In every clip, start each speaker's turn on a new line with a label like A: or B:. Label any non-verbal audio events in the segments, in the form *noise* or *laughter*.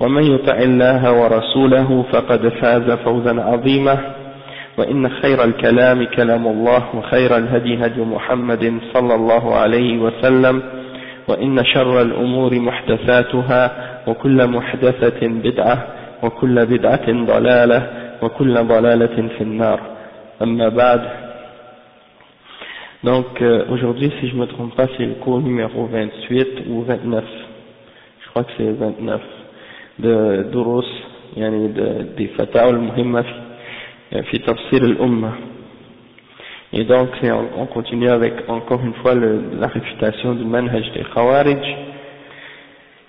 A: ومن يطع الله ورسوله فقد فاز فوزا عظيما. وإن خير الكلام كلام الله وخير الهدي هدي محمد صلى الله عليه وسلم وإن شر الأمور محدثاتها وكل محدثة بدعة وكل بدعة ضلالة وكل ضلالة في النار. أما بعد Donc euh, aujourd'hui, si je me trompe pas, c'est le cours numéro 28 ou 29. Je crois que c'est 29 de yani de, des Fatawa al-Muhimma fi Tafsir al-Umma. Et donc, on, on continue avec encore une fois le, la réfutation du manhaj des Khawarij.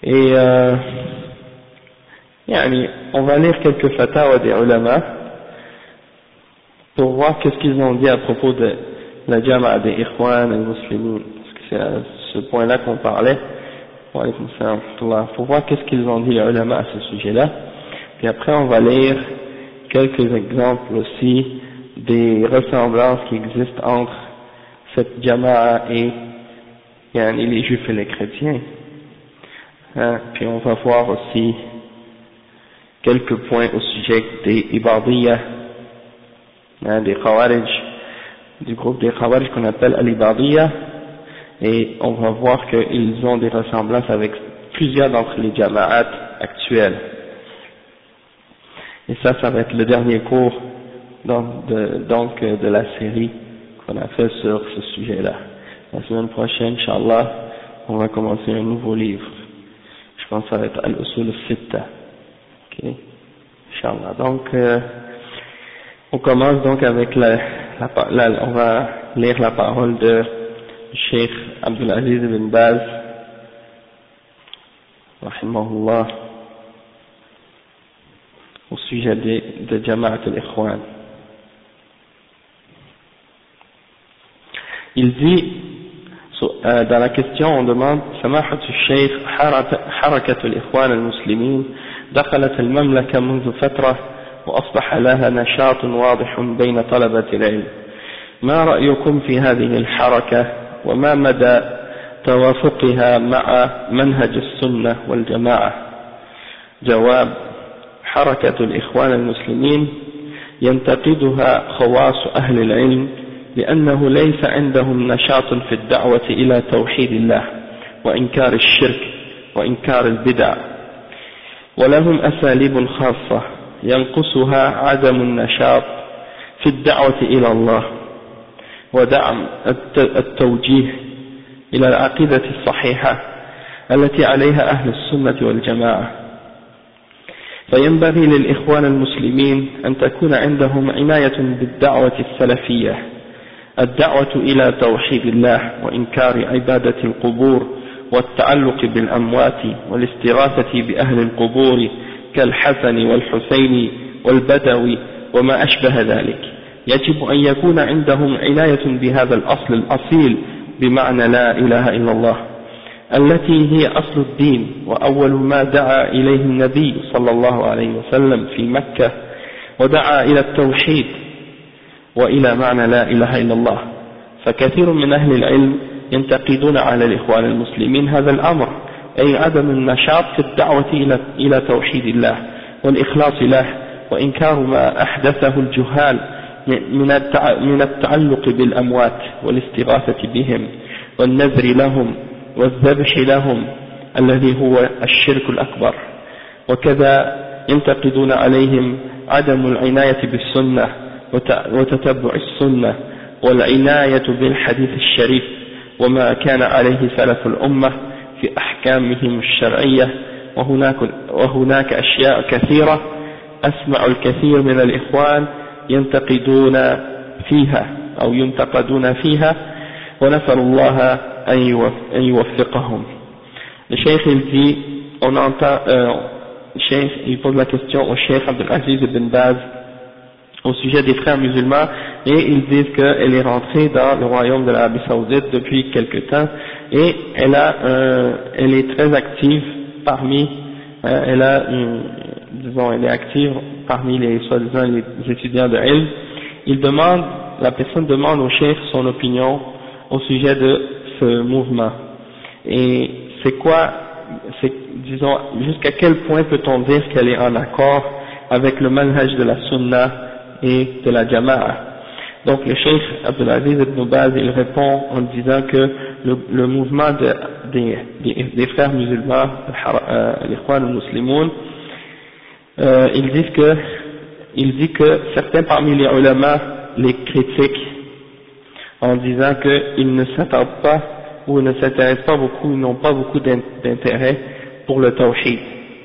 A: Et euh, yani, on va lire quelques Fatawa des ulama pour voir qu'est-ce qu'ils ont dit à propos de la Jama'a des Ikhwan et Muslimin, parce que c'est à ce point-là qu'on parlait, pour voir qu'est-ce qu'ils ont dit les ulama à ce sujet-là, puis après on va lire quelques exemples aussi des ressemblances qui existent entre cette Jama'a et, et les Juifs et les chrétiens, hein, puis on va voir aussi quelques points au sujet des Ibadiyya, hein, des Khawarij, du groupe des Khawarij qu'on appelle Al-Ibadiyya, et on va voir qu'ils ont des ressemblances avec plusieurs d'entre les Jama'at actuels. Et ça, ça va être le dernier cours donc de, donc, de la série qu'on a fait sur ce sujet-là. La semaine prochaine, Inch'Allah, on va commencer un nouveau livre. Je pense que ça va être Al-Usul al-Sitta. Ok? Inch'Allah. Donc, euh, on commence donc avec la, on va lire la parole de Cheikh Abdulaziz bin Baz rahimahullah au sujet de, de Jama'at al-Ikhwan. Il dit, euh, dans la question on demande سماحة الشيخ حركة الإخوان المسلمين دخلت المملكة منذ فترة وأصبح لها نشاط واضح بين طلبة العلم ما رأيكم في هذه الحركة وما مدى توافقها مع منهج السنة والجماعة. جواب حركة الإخوان المسلمين ينتقدها خواص أهل العلم لأنه ليس عندهم نشاط في الدعوة إلى توحيد الله وإنكار الشرك وإنكار البدع. ولهم أساليب خاصة ينقصها عدم النشاط في الدعوة إلى الله. ودعم التوجيه إلى العقيدة الصحيحة التي عليها أهل السنة والجماعة. فينبغي للإخوان المسلمين أن تكون عندهم عناية بالدعوة السلفية الدعوة إلى توحيد الله وإنكار عبادة القبور والتعلق بالأموات والاستغاثة بأهل القبور كالحسن والحسين والبدوي وما أشبه ذلك. يجب أن يكون عندهم عناية بهذا الأصل الأصيل بمعنى لا إله إلا الله التي هي أصل الدين وأول ما دعا إليه النبي صلى الله عليه وسلم في مكة ودعا إلى التوحيد وإلى معنى لا إله إلا الله. فكثير من أهل العلم ينتقدون على الإخوان المسلمين هذا الأمر أي عدم النشاط في الدعوة إلى توحيد الله والإخلاص له وإنكار ما أحدثه الجهال من التعلق بالأموات والاستغاثة بهم والنذر لهم والذبح لهم الذي هو الشرك الأكبر. وكذا ينتقدون عليهم عدم العناية بالسنة وتتبع السنة والعناية بالحديث الشريف وما كان عليه سلف الأمة في أحكامهم الشرعية. وهناك, وهناك أشياء كثيرة أسمع الكثير من الإخوان ينتقدون فيها أو ينتقدون فيها ونسأل الله أن يوفقهم الشيخ il dit on entend euh, le cheikh il pose la question au cheikh Abdelaziz ibn Baz au sujet des frères musulmans et ils disent qu'elle est rentrée dans le royaume de l'Arabie Saoudite depuis quelque temps et elle a euh, elle est très active parmi euh, elle a disons elle est active parmi les soi-disant les étudiants de elle il demande la personne demande au chef son opinion au sujet de ce mouvement. Et c'est quoi c'est disons jusqu'à quel point peut-on dire qu'elle est en accord avec le manhaj de la sunna et de la jama'a? Donc le cheikh Abdelaziz ibn Baz il répond en disant que le, mouvement de, des, des, frères musulmans, euh, les frères musulmans, euh, ils disent que il dit que certains parmi les ulama les critiquent en disant qu'ils ne s'attardent pas ou ne s'intéressent pas beaucoup, ils n'ont pas beaucoup d'intérêt pour le tawhid,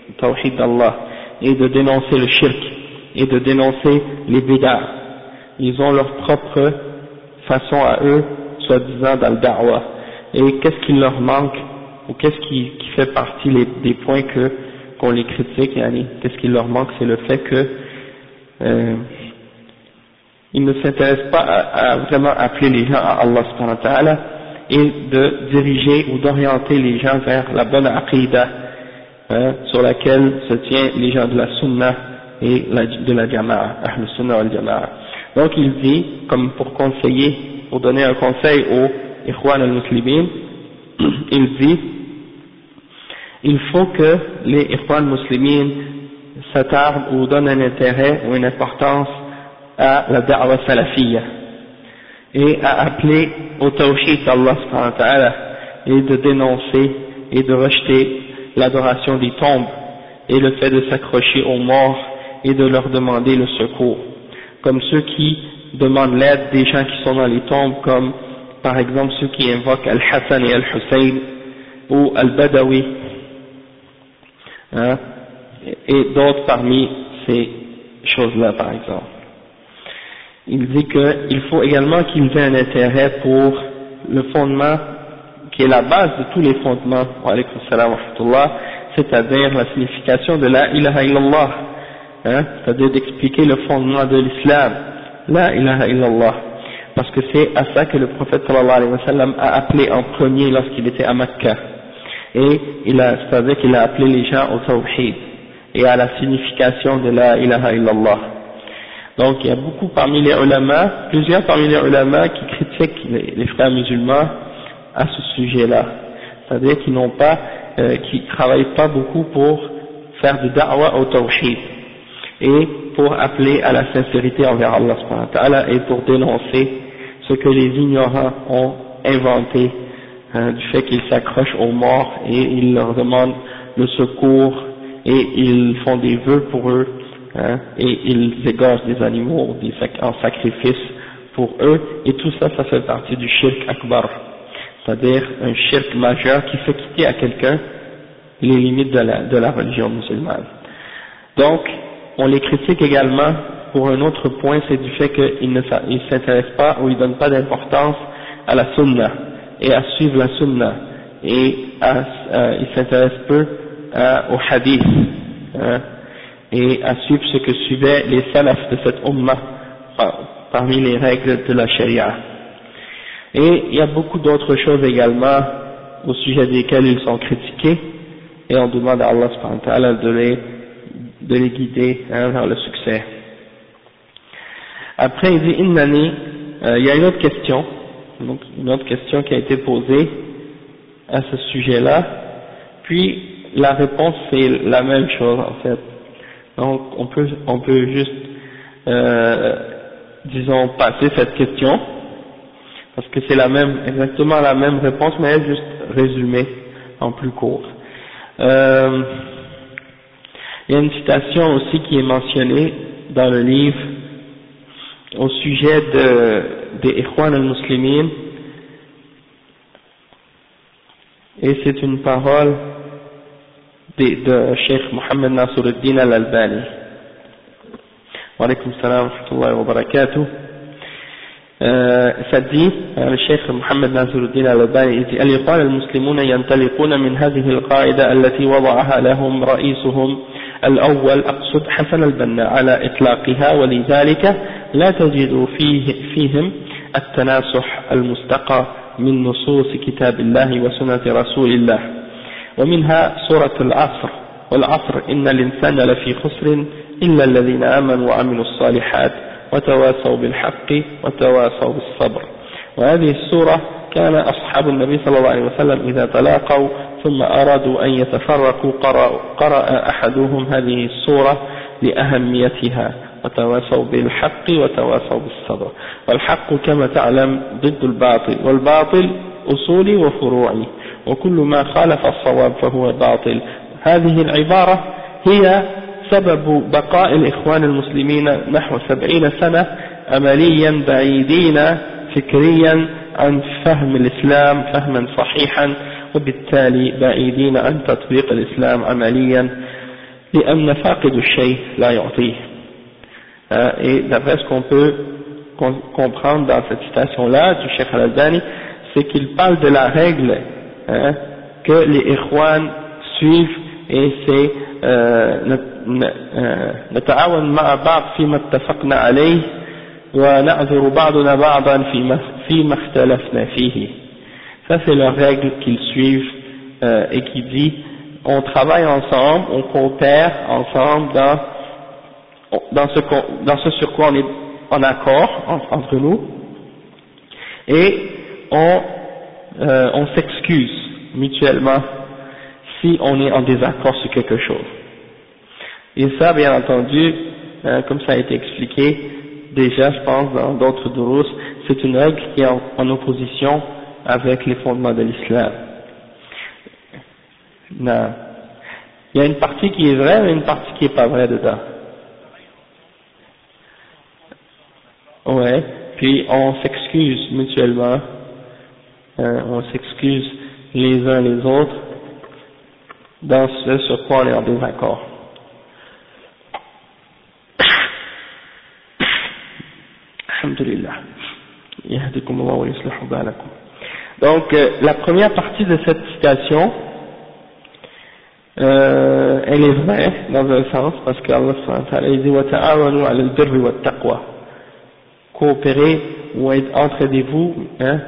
A: le tawhid d'Allah, et de dénoncer le shirk, et de dénoncer les bid'ah ils ont leur propre façon à eux, soi-disant dans le da'wah. Et qu'est-ce qui leur manque, ou qu'est-ce qui, qui, fait partie des points que qu'on les critique, qu'est-ce qui leur manque, c'est le fait que euh, ils ne s'intéressent pas à, vraiment appeler les gens à Allah subhanahu wa ta'ala et de diriger ou d'orienter les gens vers la bonne aqidah hein, sur laquelle se tiennent les gens de la sunna et de la jama'a, ahl sunnah wal jama'a. Donc il dit, comme pour conseiller, pour donner un conseil aux Ikhwan al-Muslimin, *clears throat* il dit, il faut que les Ikhwan muslimin s'attardent ou donnent un intérêt ou une importance à la da'wa salafiyya et à appeler au tawhid d'Allah et de dénoncer et de rejeter l'adoration des tombes et le fait de s'accrocher aux morts et de leur demander le secours. Comme ceux qui demandent l'aide des gens qui sont dans les tombes, comme par exemple ceux qui invoquent Al-Hassan et Al-Hussein, ou Al-Badawi, hein, et d'autres parmi ces choses-là par exemple. Il dit qu'il faut également qu'ils aient un intérêt pour le fondement qui est la base de tous les fondements, c'est-à-dire la signification de la ilaha illallah, hein, c'est-à-dire d'expliquer le fondement de l'islam, la ilaha illallah, parce que c'est à ça que le prophète sallallahu alayhi wa sallam a appelé en premier lorsqu'il était à Mecca, et il a, c'est-à-dire qu'il a appelé les gens au tawhid, et à la signification de la ilaha illallah. Donc il y a beaucoup parmi les ulama, plusieurs parmi les ulama qui critiquent les, frères musulmans à ce sujet-là, c'est-à-dire qu'ils n'ont pas, euh, qui travaillent pas beaucoup pour faire du da'wah au tawhid et pour appeler à la sincérité envers Allah et pour dénoncer ce que les ignorants ont inventé hein, du fait qu'ils s'accrochent aux morts et ils leur demandent le secours et ils font des vœux pour eux hein, et ils égorgent des animaux en sacrifice pour eux. Et tout ça ça fait partie du shirk akbar. C'est-à-dire un shirk majeur qui fait quitter à quelqu'un les limites de la, religion musulmane. Donc on les critique également. Pour un autre point, c'est du fait qu'ils ne s'intéressent pas ou ils ne donnent pas d'importance à la sunna et à suivre la sunna et ils s'intéressent peu au hadith hein, et à suivre ce que suivaient les salafs de cette umma parmi les règles de la sharia. Et il y a beaucoup d'autres choses également au sujet desquelles ils sont critiqués et on demande à Allah de les de les guider hein, vers le succès. Après, il dit Innani, euh, il y a une autre question, donc une autre question qui a été posée à ce sujet-là, puis la réponse c'est la même chose en fait. Donc on peut, on peut juste, euh, disons, passer cette question, parce que c'est la même, exactement la même réponse, mais juste résumée en plus court. Euh, il y a une citation aussi qui est mentionnée dans le livre au sujet de, des Ikhwan al-Muslimin et c'est une parole de, de Cheikh Mohammed Nasruddin al-Albani. Wa alaykum salam wa rahmatullahi wa barakatuh. ça dit, le Cheikh Mohammed Nasruddin al-Albani il dit الإخوان المسلمون ينطلقون من هذه القاعدة التي وضعها لهم رئيسهم الأول أقصد حسن البنا على إطلاقها ولذلك لا تجد فيه فيهم التناسح المستقى من نصوص كتاب الله وسنة رسول الله. ومنها سورة العصر. والعصر إن الإنسان لفي خسر إلا الذين آمنوا وعملوا الصالحات وتواصوا بالحق وتواصوا بالصبر. وهذه السورة كان أصحاب النبي صلى الله عليه وسلم إذا تلاقوا ثم أرادوا أن يتفرقوا قرأ, قرأ أحدهم هذه السورة لأهميتها. وتواصوا بالحق وتواصوا بالصبر. والحق كما تعلم ضد الباطل والباطل أصولي وفروعي وكل ما خالف الصواب فهو باطل. هذه العبارة هي سبب بقاء الإخوان المسلمين نحو سبعين سنة عمليا بعيدين فكريا عن فهم الإسلام فهما صحيحا وبالتالي بعيدين عن تطبيق الإسلام عمليا لأن فاقد الشيء لا يعطيه. Euh, et d'après ce qu'on peut comprendre dans cette citation-là du Cheikh Al-Albani, c'est qu'il parle de la règle hein, que les Ikhwan suivent et c'est نتعاون مع بعض فيما اتفقنا عليه ونعذر بعضنا بعضا فيما, فيما اختلفنا فيه ça c'est la règle qu'ils suivent euh, et qui dit on travaille ensemble, on coopère ensemble dans dans ce, dans ce sur quoi on est en accord entre nous, et on, euh, on s'excuse mutuellement si on est en désaccord sur quelque chose. Et ça, bien entendu, euh, comme ça a été expliqué déjà, je pense, dans d'autres durus, c'est une règle qui est en, en, opposition avec les fondements de l'islam. Il y a une partie qui est vraie et une partie qui n'est pas vraie dedans. Ouais, puis on s'excuse mutuellement, euh, on s'excuse les uns les autres dans ce sur quoi on est en désaccord. Donc, euh, la première partie de cette citation, euh, elle est vraie dans un sens parce qu'Allah dit wa ta'awanu al-birri wa taqwa coopérer ou entraidez-vous hein,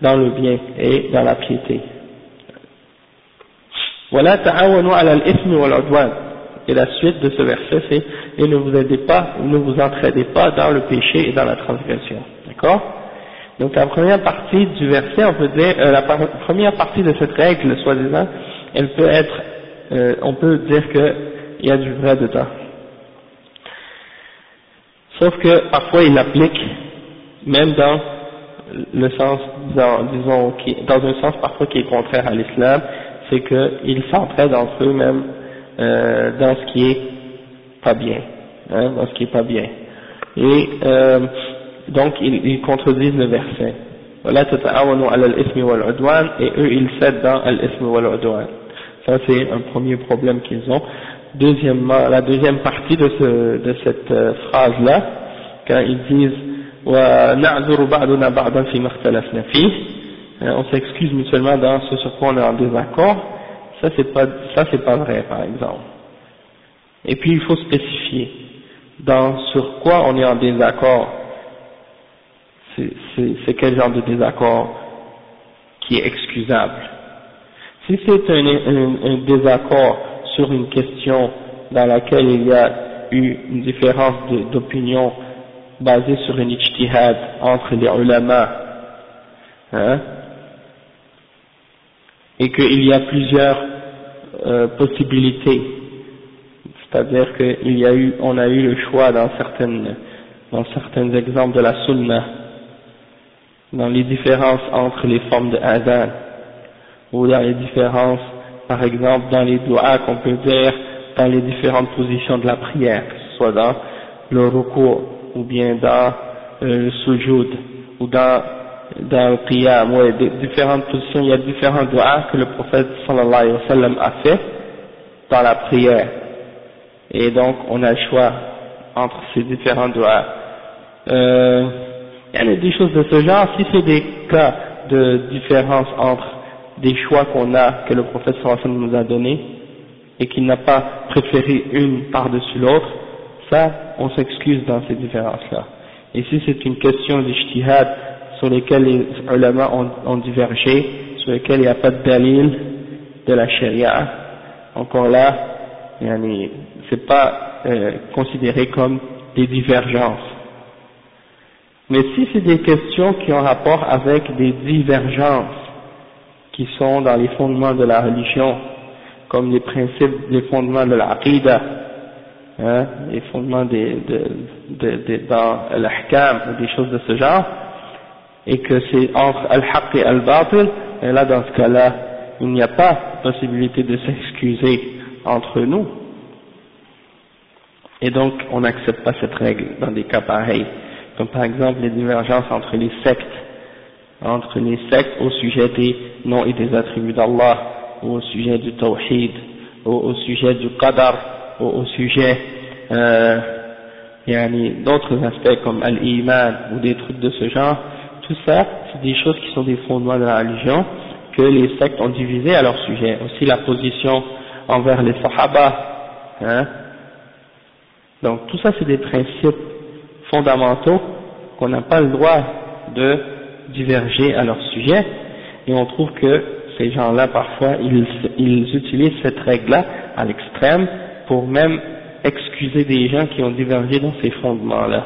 A: dans le bien et dans la piété. Voilà Et la suite de ce verset c'est et ne vous aidez pas ne vous entraidez pas dans le péché et dans la transgression. D'accord? Donc la première partie du verset, on peut dire, euh, la première partie de cette règle, soi-disant, elle peut être, euh, on peut dire qu'il y a du vrai dedans. Sauf que parfois il l'applique même dans le sens, disons, dans un sens parfois qui est contraire à l'islam, c'est qu'ils s'entraident entre eux-mêmes euh, dans ce qui est pas bien, hein, dans ce qui est pas bien. Et euh, donc ils, contredisent le verset. Et eux ils cèdent dans wal Ça c'est un premier problème qu'ils ont. Deuxièmement, la deuxième partie de, ce, de cette euh, phrase-là, quand ils disent euh, on s'excuse mutuellement dans ce sur quoi on est en désaccord, ça c'est pas, ça c'est pas vrai par exemple. Et puis il faut spécifier dans sur quoi on est en désaccord, c'est quel genre de désaccord qui est excusable. Si c'est un, un, un désaccord sur une question dans laquelle il y a eu une différence d'opinion basée sur une ijtihad entre les ulama, hein, et qu'il y a plusieurs euh, possibilités, c'est-à-dire qu'il y a eu, on a eu le choix dans certaines, dans certains exemples de la sunna, dans les différences entre les formes de adhan, ou dans les différences par exemple dans les doigts qu'on peut dire dans les différentes positions de la prière, que ce soit dans le recours, ou bien dans euh, le sujoud, ou dans, dans le qiyam, ouais, différentes positions, il y a différents doigts que le prophète sallallahu alayhi wa sallam a fait dans la prière. Et donc, on a le choix entre ces différents doigts. Euh, il y a des choses de ce genre, si c'est des cas de différence entre des choix qu'on a, que le prophète sallallahu nous a donnés, et qu'il n'a pas préféré une par-dessus l'autre, ça, on s'excuse dans ces différences-là. Et si c'est une question d'ijtihad sur lesquelles les ulama ont, divergé, sur lesquelles il n'y a pas de dalil de la sharia, encore là, c'est pas euh, considéré comme des divergences. Mais si c'est des questions qui ont rapport avec des divergences qui sont dans les fondements de la religion, comme les principes, les fondements de la hein, les fondements des, de, de, de, dans l'ahkam ou des choses de ce genre, et que c'est entre al-haqq et al-batil, et là dans ce cas-là, il n'y a pas possibilité de s'excuser entre nous. Et donc, on n'accepte pas cette règle dans des cas pareils, comme par exemple les divergences entre les sectes, entre les sectes au sujet des noms et des attributs d'Allah, ou au sujet du tawhid, ou au sujet du qadar, ou au sujet euh, d'autres aspects comme al-iman ou des trucs de ce genre, tout ça, c'est des choses qui sont des fondements de la religion que les sectes ont divisé à leur sujet. Aussi la position envers les sahaba, hein. Donc tout ça c'est des principes fondamentaux qu'on n'a pas le droit de diverger à leur sujet et on trouve que ces gens-là parfois ils, ils utilisent cette règle-là à l'extrême pour même excuser des gens qui ont divergé dans ces fondements-là.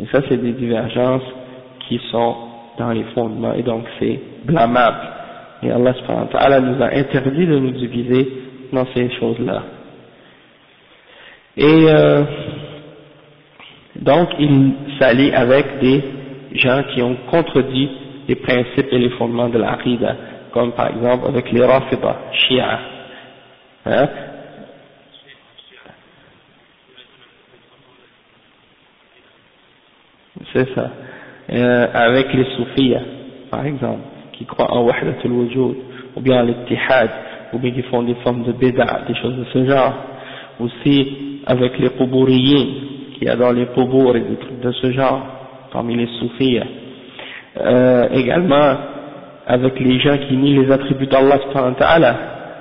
A: Et ça c'est des divergences qui sont dans les fondements et donc c'est blâmable. Et Allah ta'ala nous a interdit de nous diviser dans ces choses-là. Et euh, donc il s'allie avec des gens qui ont contredit les principes et les fondements de la comme par exemple avec les Rafida, Shia. Hein? C'est ça. Euh, avec les soufis, par exemple, qui croient en Wahdatul Wujud, ou bien l'Ittihad, ou bien qui font des formes de bid'a, des choses de ce genre. Aussi avec les Qubouriyin, qui adorent les Qubour et des trucs de ce genre, parmi les soufis. Euh, également avec les gens qui nient les attributs d'Allah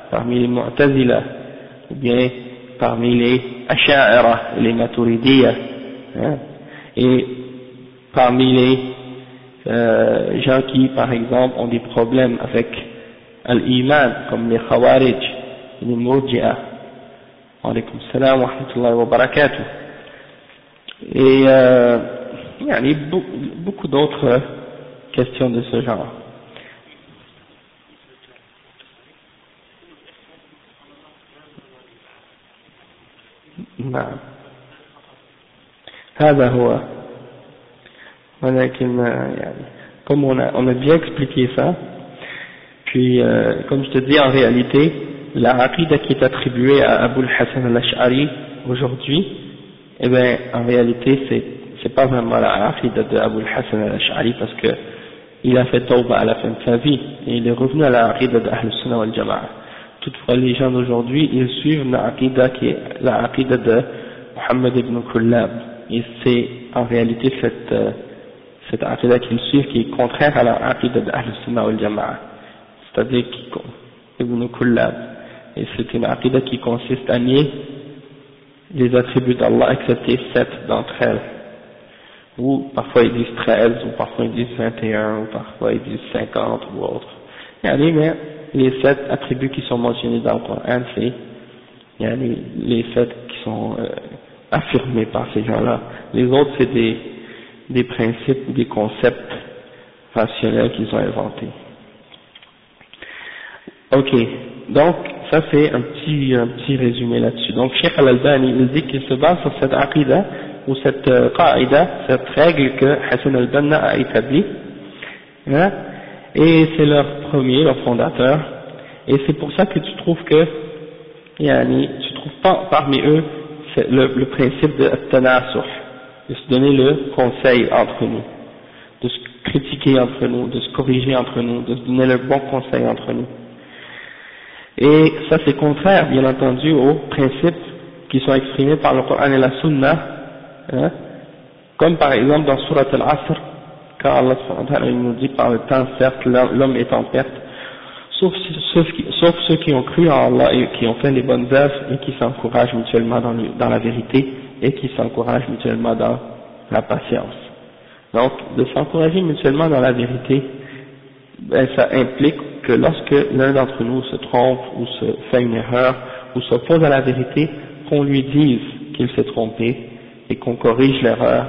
A: parmi les Mu'tazila, ou bien parmi les Asha'ira, les Maturidiyya, hein, et parmi les euh, gens qui, par exemple, ont des problèmes avec l'iman, comme les Khawarij, les Murji'a. Alaykum salam wa rahmatullahi wa barakatuh. Et il y a beaucoup d'autres questions de ce genre. نعم هذا هو comme on a, on a bien expliqué ça, puis euh, comme je te dis en réalité, la aqidah qui est attribuée à Abu Hassan al-Ash'ari aujourd'hui, eh bien en réalité c'est c'est pas vraiment la aqidah de Abu Hassan al-Ash'ari parce que il a fait tawba à la fin de sa vie et il est revenu à la aqidah de Ahl Sunnah wal Jama'a. Toutefois les gens d'aujourd'hui ils suivent la aqidah qui est la aqidah de Muhammad ibn Kullab et c'est en réalité cette euh, cette aqidah qu'ils suivent qui est contraire à la aqidah d'Ahl Sunnah wal Jama'a, c'est-à-dire Ibn Kullab. Et c'est une aqidah qui consiste à nier les attributs d'Allah excepté sept d'entre elles. Ou parfois ils disent 13, ou parfois ils disent 21, ou parfois ils disent 50 ou autre. mais les sept attributs qui sont mentionnés dans le Coran, c'est les sept qui sont euh, affirmés par ces gens-là. Les autres, c'est des des principes des concepts rationnels qu'ils ont inventés. Ok, donc ça c'est un petit, un petit résumé là-dessus. Donc Cheikh Al-Albani il dit qu'il se base sur cette aqidah ou cette euh, cette règle que Hassan al-Banna a établie, hein, et c'est leur premier, leur fondateur, et c'est pour ça que tu trouves que, yani, tu trouves pas parmi eux le, principe de tanasuh, de se donner le conseil entre nous, de se critiquer entre nous, de se corriger entre nous, de se donner le bon conseil entre nous. Et ça c'est contraire, bien entendu, aux principes qui sont exprimés par le Coran et la Sunna, hein, comme par exemple dans Surat al-Asr, quand Allah nous dit par le temps, certes, l'homme est en perte, sauf, ceux qui ont cru en Allah et qui ont fait les bonnes œuvres et qui s'encouragent mutuellement dans, dans la vérité et qui s'encouragent mutuellement dans la patience. Donc, de s'encourager mutuellement dans la vérité, ben, ça implique que lorsque l'un d'entre nous se trompe ou se fait une erreur ou s'oppose à la vérité, qu'on lui dise qu'il s'est trompé et qu'on corrige l'erreur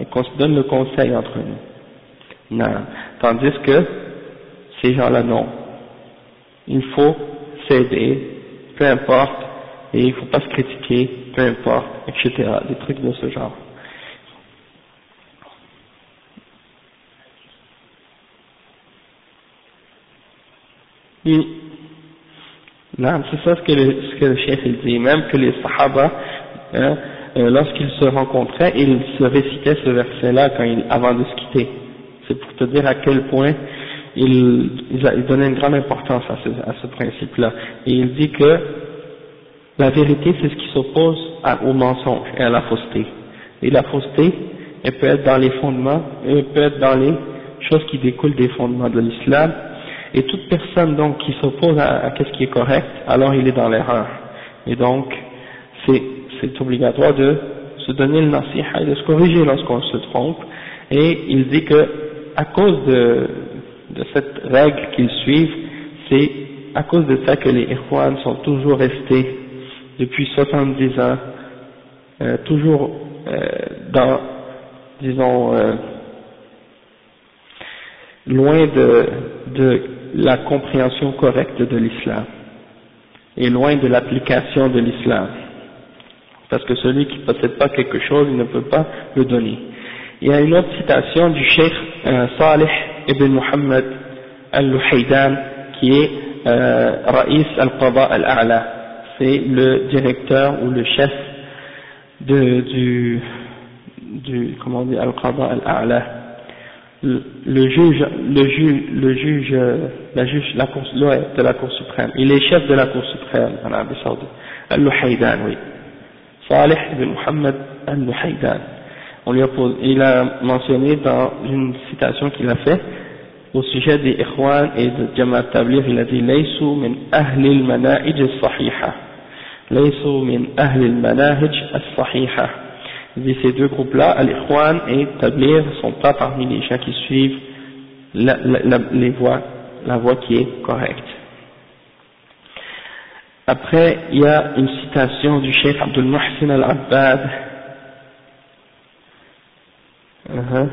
A: et qu'on se donne le conseil entre nous. Non. Tandis que ces gens-là, non. Il faut s'aider, peu importe, et il ne faut pas se critiquer, peu importe, etc. Des trucs de ce genre. Non, c'est ça ce que le, chef dit, même que les sahaba, hein, euh, lorsqu'ils se rencontraient, ils se récitaient ce verset-là ils, avant de se quitter. C'est pour te dire à quel point il, il, donnait une grande importance à ce, à ce principe-là. Et il dit que la vérité, c'est ce qui s'oppose au mensonge et à la fausseté. Et la fausseté, elle peut être dans les fondements, elle peut être dans les choses qui découlent des fondements de l'islam, et toute personne donc qui s'oppose à, à, ce qui est correct, alors il est dans l'erreur. Et donc, c'est obligatoire de se donner le nasiha et de se corriger lorsqu'on se trompe. Et il dit que, à cause de, cette règle qu'ils suivent, c'est à cause de ça que les Ikhwan sont toujours restés depuis 70 ans, euh, toujours euh, dans, disons, euh, loin de la compréhension correcte de l'islam et loin de l'application de l'islam. Parce que celui qui ne possède pas quelque chose, il ne peut pas le donner. Il y a une autre citation du cheikh euh, Salih ibn Muhammad al-Luhaydan qui est euh, Raïs al-Qada al-A'la. C'est le directeur ou le chef de, du, du, comment on dit, al-Qada al-A'la le juge, le juge, le juge, la juge la cour, de la Cour suprême. Il est chef de la Cour suprême en Arabie Saoudite. Al-Luhaydan, oui. Salih ibn Muhammad al-Luhaydan. On lui a posé, il a mentionné dans une citation qu'il a fait au sujet des Ikhwan et de Jamaat Tablir, il a dit Laysu min ahli al-manahij al-sahiha. Laysu min ahli al-manahij al-sahiha. dit ces deux groupes-là, Al-Ikhwan et Tablir, ne sont pas parmi les gens qui suivent la, la, les voies, la voie qui est correcte. Après, il y a une citation du Cheikh Abdul Muhsin al-Abbad. Uh-huh.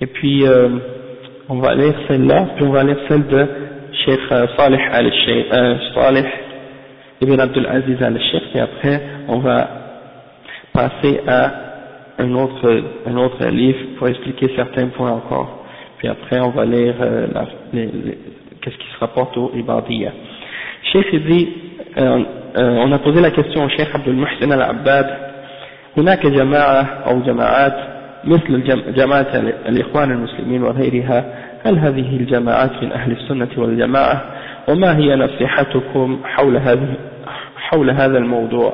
A: Et puis, euh, on va lire celle-là, puis on va lire celle de Cheikh euh, Salih al-Sheikh, euh, ibn Abdul Aziz al-Sheikh, et après, on va passer à un autre, un autre livre pour expliquer certains points encore. Puis après, on va lire euh, qu'est-ce qui se rapporte au Ibadiyya. Cheikh dit, euh, euh, on a posé la question au Cheikh Abdul Muhsin al-Abbad, هناك جماعة أو جماعات مثل جماعة الإخوان المسلمين وغيرها. هل هذه الجماعات من أهل السنة والجماعة؟ وما هي نصيحتكم حول هذه حول هذا الموضوع؟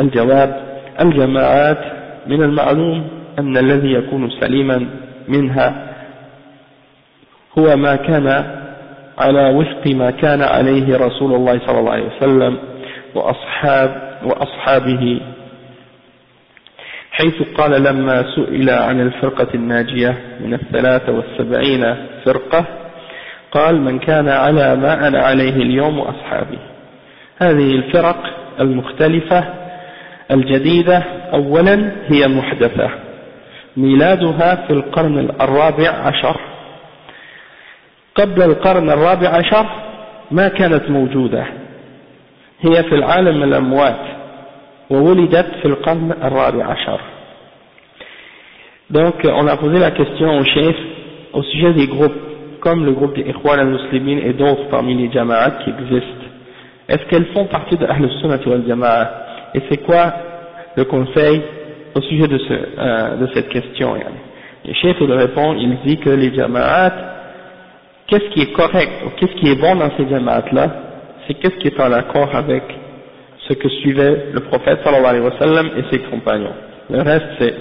A: الجواب الجماعات من المعلوم أن الذي يكون سليما منها هو ما كان على وفق ما كان عليه رسول الله صلى الله عليه وسلم وأصحاب وأصحابه. حيث قال لما سئل عن الفرقة الناجية من الثلاثة والسبعين فرقة قال من كان على ما أنا عليه اليوم وأصحابي هذه الفرق المختلفة الجديدة أولا هي محدثة ميلادها في القرن الرابع عشر قبل القرن الرابع عشر ما كانت موجودة هي في العالم الأموات وولدت في القرن الرابع عشر Donc, on a posé la question au chef au sujet des groupes, comme le groupe des Ikhwan al-Muslimin et d'autres parmi les jama'at qui existent. Est-ce qu'elles font partie de Ahl Sunnah wal Jama'a Et c'est quoi le conseil au sujet de, ce, euh, de cette question Le chef il répond, il dit que les jama'at, qu'est-ce qui est correct, ou qu'est-ce qui est bon dans ces jama'at-là, c'est qu'est-ce qui est en accord avec ce que suivait le prophète sallallahu alayhi wa sallam et ses compagnons. Le reste,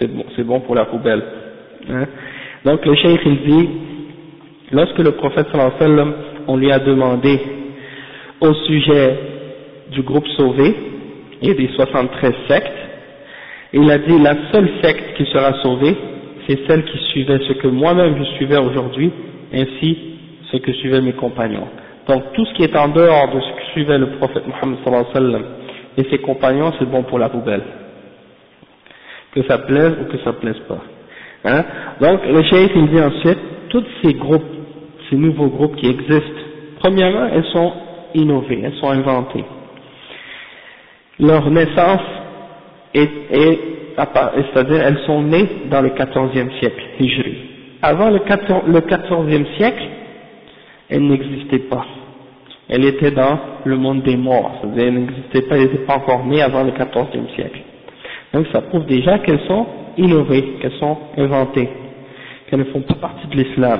A: c'est bon, bon pour la poubelle. Hein? Donc le cheikh il dit, lorsque le prophète sallallahu alayhi wa sallam, on lui a demandé au sujet du groupe sauvé et des 73 sectes, il a dit la seule secte qui sera sauvée, c'est celle qui suivait ce que moi-même je suivais aujourd'hui, ainsi ce que suivaient mes compagnons. Donc tout ce qui est en dehors de ce que suivait le prophète Mohammed et ses compagnons, c'est bon pour la poubelle. Que ça plaise ou que ça plaise pas. Hein? Donc le cheikh il dit ensuite, tous ces groupes, ces nouveaux groupes qui existent, premièrement, elles sont innovées, elles sont inventées. Leur naissance est, est c'est-à-dire elles sont nées dans le 14e siècle, Hijri Avant le 14e siècle, elles n'existaient pas. Elles étaient dans le monde des morts, c'est-à-dire elles n'existaient pas, elles n'étaient pas encore nées avant le 14e siècle. Donc ça prouve déjà qu'elles sont innovées, qu'elles sont inventées, qu'elles ne font pas partie de l'islam.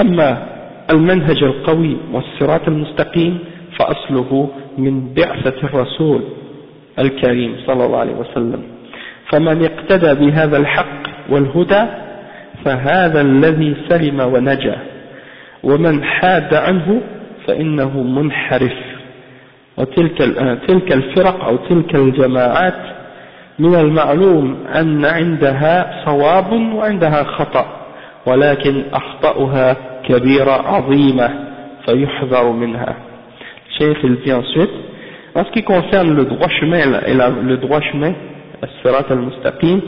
A: أما المنهج القوي والصراط المستقيم فأصله من بعثة الرسول الكريم صلى الله عليه وسلم فمن اقتدى بهذا الحق والهدى فهذا الذي سلم ونجا. ومن حاد عنه فإنه منحرف. وتلك تلك الفرق أو تلك الجماعات من المعلوم أن عندها صواب وعندها خطأ ولكن أخطأها كبيرة عظيمة فيحذر منها. Dit ensuite en ce qui concerne le droit chemin et la, le droit chemin الصراط المستقيم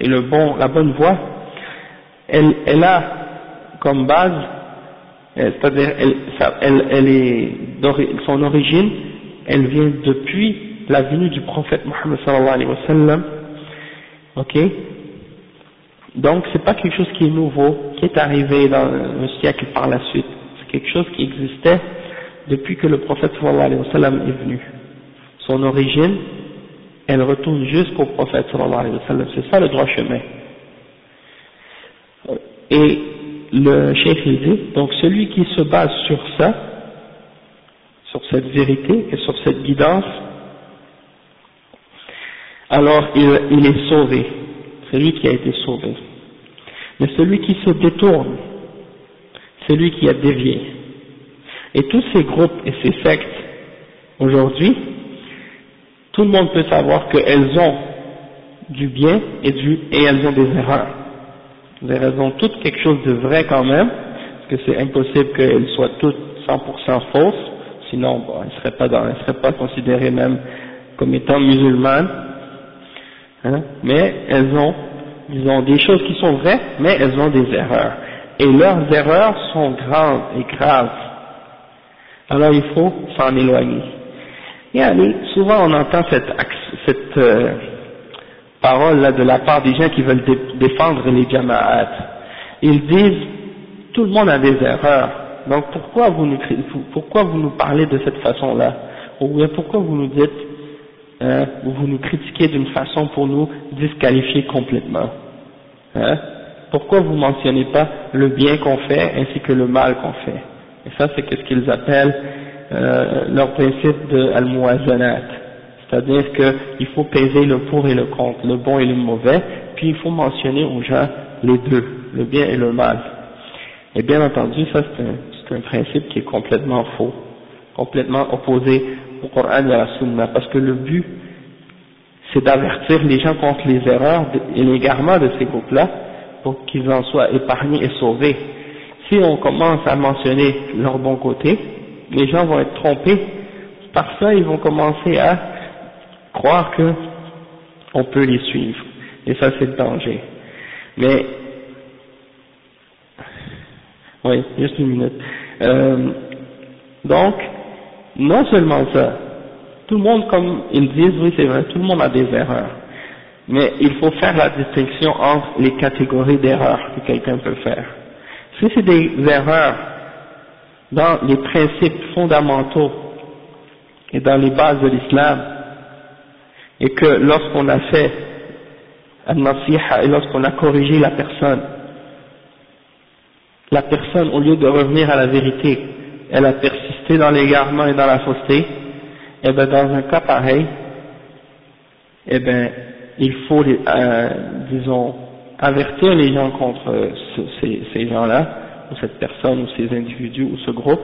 A: et le bon, la bonne voie elle, elle a comme base c'est-à-dire elle, elle, elle est son origine elle vient depuis la venue du prophète Mohammed sallallahu alayhi wa sallam, ok? Donc c'est pas quelque chose qui est nouveau, qui est arrivé dans un siècle par la suite, c'est quelque chose qui existait depuis que le prophète sallallahu alayhi wa sallam est venu. Son origine, elle retourne jusqu'au prophète sallallahu alayhi wa sallam, c'est ça le droit chemin. Et le cheikh il dit, donc celui qui se base sur ça, sur cette vérité et sur cette guidance, alors il, est sauvé, celui qui a été sauvé. Mais celui qui se détourne, c'est lui qui a dévié. Et tous ces groupes et ces sectes, aujourd'hui, tout le monde peut savoir qu'elles ont du bien et, du, et elles ont des erreurs. Elles ont toutes quelque chose de vrai quand même, parce que c'est impossible qu'elles soient toutes 100% fausses, sinon bon, elles ne seraient, pas seraient pas considérées même comme étant musulmanes, Hein, mais elles ont des choses qui sont vraies, mais elles ont des erreurs. Et leurs erreurs sont grandes et graves. Alors il faut s'en éloigner. Et allez, souvent on entend cette, cette euh, parole là de la part des gens qui veulent défendre les jama'at. Ils disent, tout le monde a des erreurs. Donc pourquoi vous nous, pourquoi vous nous parlez de cette façon-là? Ou bien pourquoi vous nous dites hein, vous nous critiquez d'une façon pour nous disqualifier complètement? Hein, pourquoi vous mentionnez pas le bien qu'on fait ainsi que le mal qu'on fait? Et ça, c'est ce qu'ils appellent euh, leur principe de al-muwazanat. C'est-à-dire qu'il faut peser le pour et le contre, le bon et le mauvais, puis il faut mentionner aux gens les deux, le bien et le mal. Et bien entendu, ça c'est un, principe qui est complètement faux, complètement opposé au Coran et à la Sunna, parce que le but, c'est d'avertir les gens contre les erreurs et l'égarement de ces groupes-là, pour qu'ils en soient épargnés et sauvés. Si on commence à mentionner leur bon côté, les gens vont être trompés, par ça ils vont commencer à croire que on peut les suivre, et ça c'est le danger. Mais, oui, juste une minute. Euh, donc, non seulement ça, tout le monde, comme ils disent, oui c'est vrai, tout le monde a des erreurs. Mais il faut faire la distinction entre les catégories d'erreurs que quelqu'un peut faire. Si c'est des erreurs dans les principes fondamentaux et dans les bases de l'islam, et que lorsqu'on a fait et lorsqu'on a corrigé la personne, la personne, au lieu de revenir à la vérité, elle a persisté dans l'égarement et dans la fausseté, et eh bien dans un cas pareil, et eh bien il faut, euh, disons, avertir les gens contre ces gens-là, ou cette personne, ou ces individus, ou ce groupe,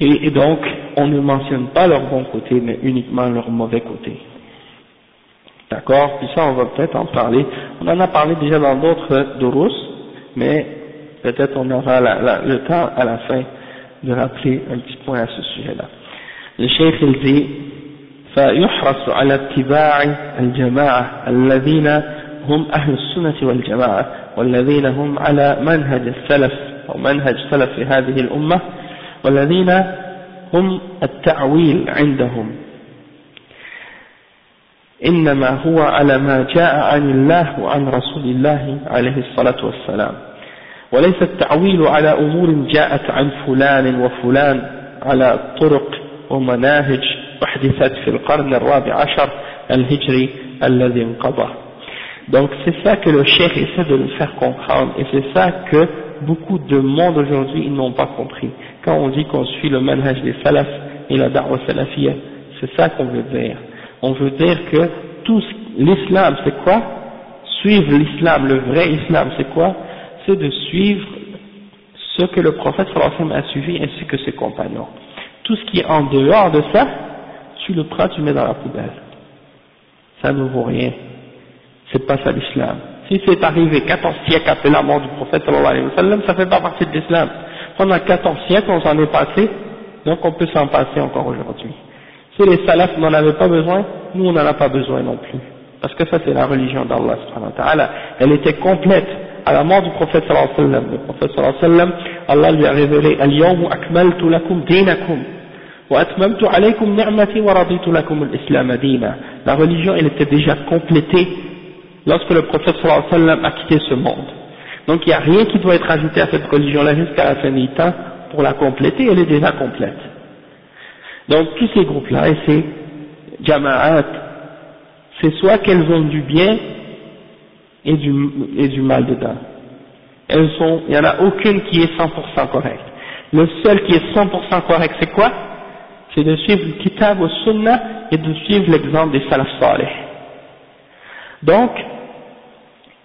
A: et, donc on ne mentionne pas leur bon côté, mais uniquement leur mauvais côté. D'accord Puis ça, on va peut-être en parler. On en a parlé déjà dans d'autres durus, mais peut-être on aura le temps à la fin de rappeler un petit point à ce sujet-là. Le cheikh il dit فيحرص على اتباع الجماعة الذين هم أهل السنة والجماعة والذين هم على منهج السلف أو منهج سلف هذه الأمة والذين هم التعويل عندهم إنما هو على ما جاء عن الله وعن رسول الله عليه الصلاة والسلام وليس التعويل على أمور جاءت عن فلان وفلان على طرق ومناهج أحدثت في القرن الرابع عشر الهجري الذي انقضى Donc c'est ça que le cheikh essaie de nous faire comprendre et c'est ça que beaucoup de monde aujourd'hui n'ont pas compris. Quand on dit qu'on suit le manhaj des salaf et la da'wa salafiyya, c'est ça qu'on veut dire. On veut dire que tout l'islam c'est quoi? Suivre l'islam, le vrai islam c'est quoi? C'est de suivre ce que le prophète sallallahu a suivi ainsi que ses compagnons. Tout ce qui est en dehors de ça, tu le prends, tu le mets dans la poubelle. Ça ne vaut rien. C'est pas ça l'islam. Si c'est arrivé 14 siècles après la mort du prophète sallallahu alayhi wa sallam, ça fait pas partie de l'islam. Pendant 14 siècles, on s'en est passé, donc on peut s'en passer encore aujourd'hui. Si les salafs n'en avaient pas besoin, nous on n'en a pas besoin non plus. Parce que ça c'est la religion d'Allah. Elle était complète. À la mort du prophète sallallahu alayhi wa sallam, le prophète sallallahu alayhi wa sallam, Allah lui a révélé Al-yawmu akmaltu lakum dinakum. wa atmamtu alaykum ni'mati wa raditu lakum al-islam. La religion elle était déjà complétée lorsque le prophète sallallahu alayhi wa sallam a quitté ce monde. Donc il n'y a rien qui doit être ajouté à cette religion-là jusqu'à la fin des temps pour la compléter, elle est déjà complète. Donc tous ces groupes-là et ces jama'at, c'est soit qu'elles ont du bien et du, et du mal dedans. Elles sont, il n'y en a aucune qui est 100% correcte. Le seul qui est 100% correct, c'est quoi? C'est de suivre le kitab au sunnah et de suivre l'exemple des salaf salih. Donc,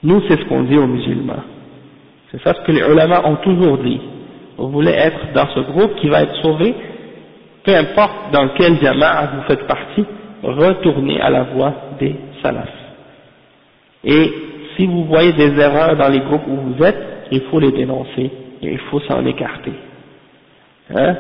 A: nous, c'est ce qu'on dit aux musulmans. C'est ça ce que les ulama ont toujours dit. Vous voulez être dans ce groupe qui va être sauvé, peu importe dans quel jama'a vous faites partie, retournez à la voie des salafs. Et si vous voyez des erreurs dans les groupes où vous êtes, il faut les dénoncer et il faut s'en écarter. Hein?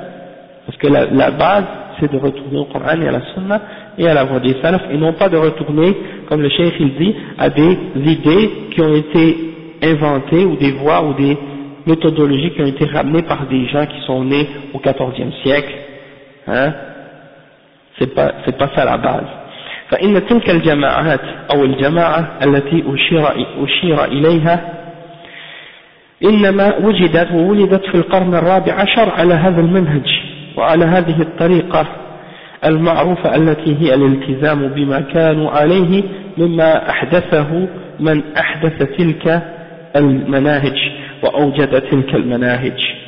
A: Parce que la, base, c'est de retourner au Coran et à la Sunna et à la voie des salafs et non pas de retourner, comme le cheikh il dit, à des idées qui ont été inventées ou des voies ou des méthodologies qui ont été ramenées par des gens qui sont nés au XIVe siècle. Hein c'est pas, pas ça la base. فإن تلك الجماعات أو الجماعة التي أشير, أشير إليها إنما وجدت وولدت في القرن الرابع عشر على هذا المنهج وعلى هذه الطريقة المعروفة التي هي الالتزام بما كانوا عليه مما أحدثه من أحدث تلك المناهج وأوجد تلك المناهج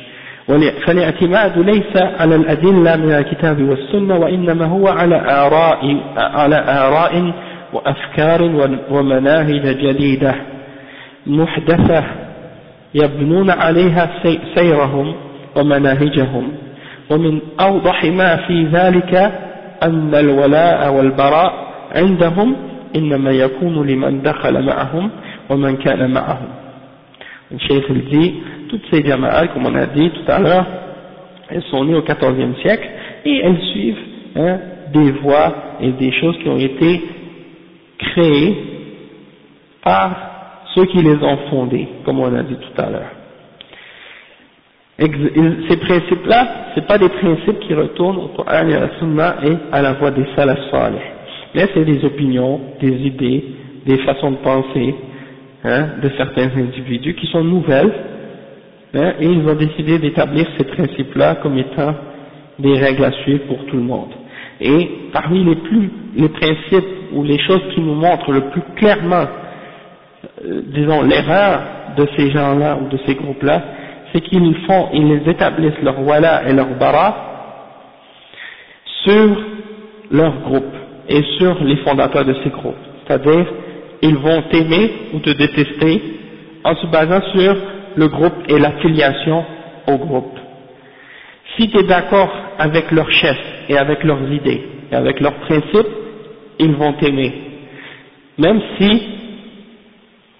A: فالاعتماد ليس على الأدلة من الكتاب والسنة وإنما هو على آراء, على آراء وأفكار ومناهج جديدة محدثة يبنون عليها سيرهم ومناهجهم. ومن أوضح ما في ذلك أن الولاء والبراء عندهم إنما يكون لمن دخل معهم ومن كان معهم. Cheikh dit, toutes ces jama'as, comme on a dit tout à l'heure, elles sont nées au XIVe siècle et elles suivent hein, des voies et des choses qui ont été créées par ceux qui les ont fondées, comme on a dit tout à l'heure. Ces principes-là, ce pas des principes qui retournent au Coran et à la Sunna et à la voie des salaf. Mais c'est des opinions, des idées, des façons de penser hein, de certains individus qui sont nouvelles, hein, et ils ont décidé d'établir ces principes-là comme étant des règles à suivre pour tout le monde. Et parmi les plus, les principes ou les choses qui nous montrent le plus clairement, euh, disons, l'erreur de ces gens-là ou de ces groupes-là, c'est qu'ils font, ils établissent leur wala et leur bara sur leur groupe et sur les fondateurs de ces groupes. C'est-à-dire, ils vont t'aimer ou te détester en se basant sur le groupe et l'affiliation au groupe. Si tu es d'accord avec leurs chefs et avec leurs idées et avec leurs principes, ils vont t'aimer. Même si,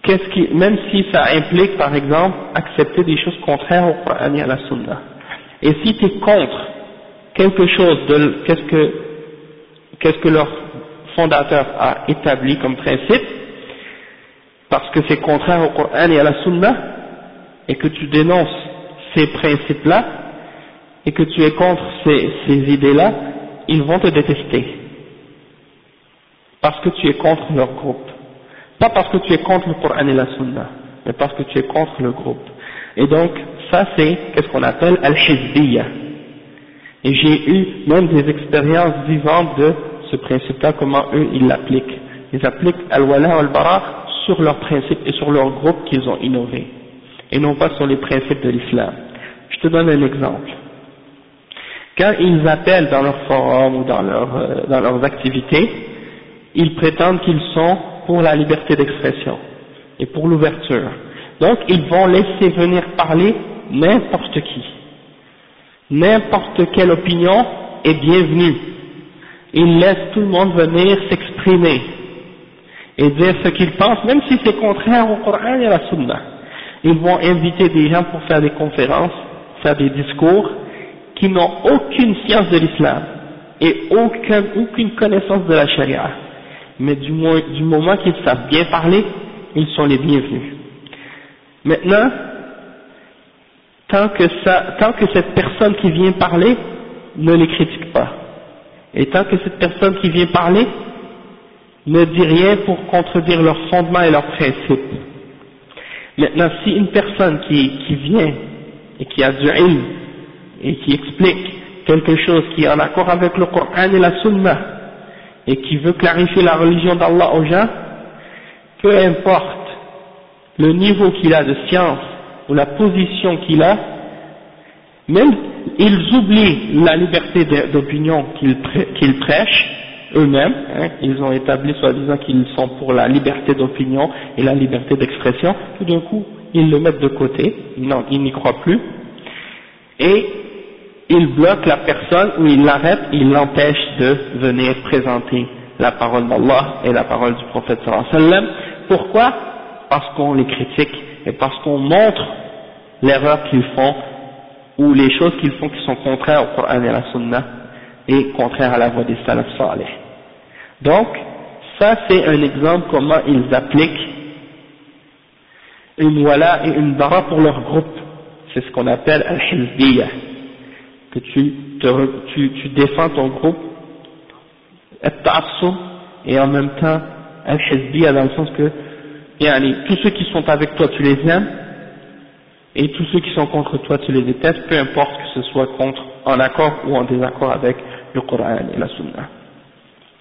A: qu'est-ce qui, même si ça implique, par exemple, accepter des choses contraires au Coran et à la Sunna. Et si tu es contre quelque chose de, qu'est-ce que, qu'est-ce que leur fondateur a établi comme principe, parce que c'est contraire au Coran et à la Sunna, et que tu dénonces ces principes-là, et que tu es contre ces, idées-là, ils vont te détester. Parce que tu es contre leur groupe. Pas parce que tu es contre le Coran et la Sunna, mais parce que tu es contre le groupe. Et donc, ça c'est ce qu'on appelle al-hizbiyya. Et j'ai eu même des expériences vivantes de ce principe-là, comment eux ils l'appliquent. Ils appliquent al-wala al-bara sur leurs principes et sur leur groupe qu'ils ont innové, et non pas sur les principes de l'islam. Je te donne un exemple. Quand ils appellent dans leurs forums ou dans, leur, euh, dans leurs activités, ils prétendent qu'ils sont pour la liberté d'expression et pour l'ouverture. Donc ils vont laisser venir parler n'importe qui. N'importe quelle opinion est bienvenue. Ils laissent tout le monde venir s'exprimer et dire ce qu'ils pensent, même si c'est contraire au Coran et à la Sunna. Ils vont inviter des gens pour faire des conférences, faire des discours, qui n'ont aucune science de l'islam et aucun, aucune connaissance de la charia. Mais du, moment qu'ils savent bien parler, ils sont les bienvenus. Maintenant, tant que cette personne qui vient parler ne les critique pas, et tant que cette personne qui vient parler ne dit rien pour contredire leurs fondements et leurs principes. Maintenant, si une personne qui, qui vient et qui a du et qui explique quelque chose qui est en accord avec le Coran et la Sunna et qui veut clarifier la religion d'Allah aux gens, peu importe le niveau qu'il a de science ou la position qu'il a, même ils oublient la liberté d'opinion qu'ils prêchent eux-mêmes, hein, ils ont établi soi-disant qu'ils sont pour la liberté d'opinion et la liberté d'expression, tout d'un coup ils le mettent de côté, ils n'y croient plus, et il bloque la personne ou il l'arrête, il l'empêche de venir présenter la parole d'Allah et la parole du prophète sallallahu alayhi wa sallam. Pourquoi? Parce qu'on les critique et parce qu'on montre l'erreur qu'ils font ou les choses qu'ils font qui sont contraires au Coran et à la Sunna et contraires à la voie des salaf salih. Donc, ça c'est un exemple comment ils appliquent une wala et une bara pour leur groupe. C'est ce qu'on appelle al-hizbiyah que tu, te, tu, tu défends ton groupe, et en même temps al-hizbiya dans le sens que tous ceux qui sont avec toi tu les aimes et tous ceux qui sont contre toi tu les détestes, peu importe que ce soit contre, en accord ou en désaccord avec le Coran et la Sunna.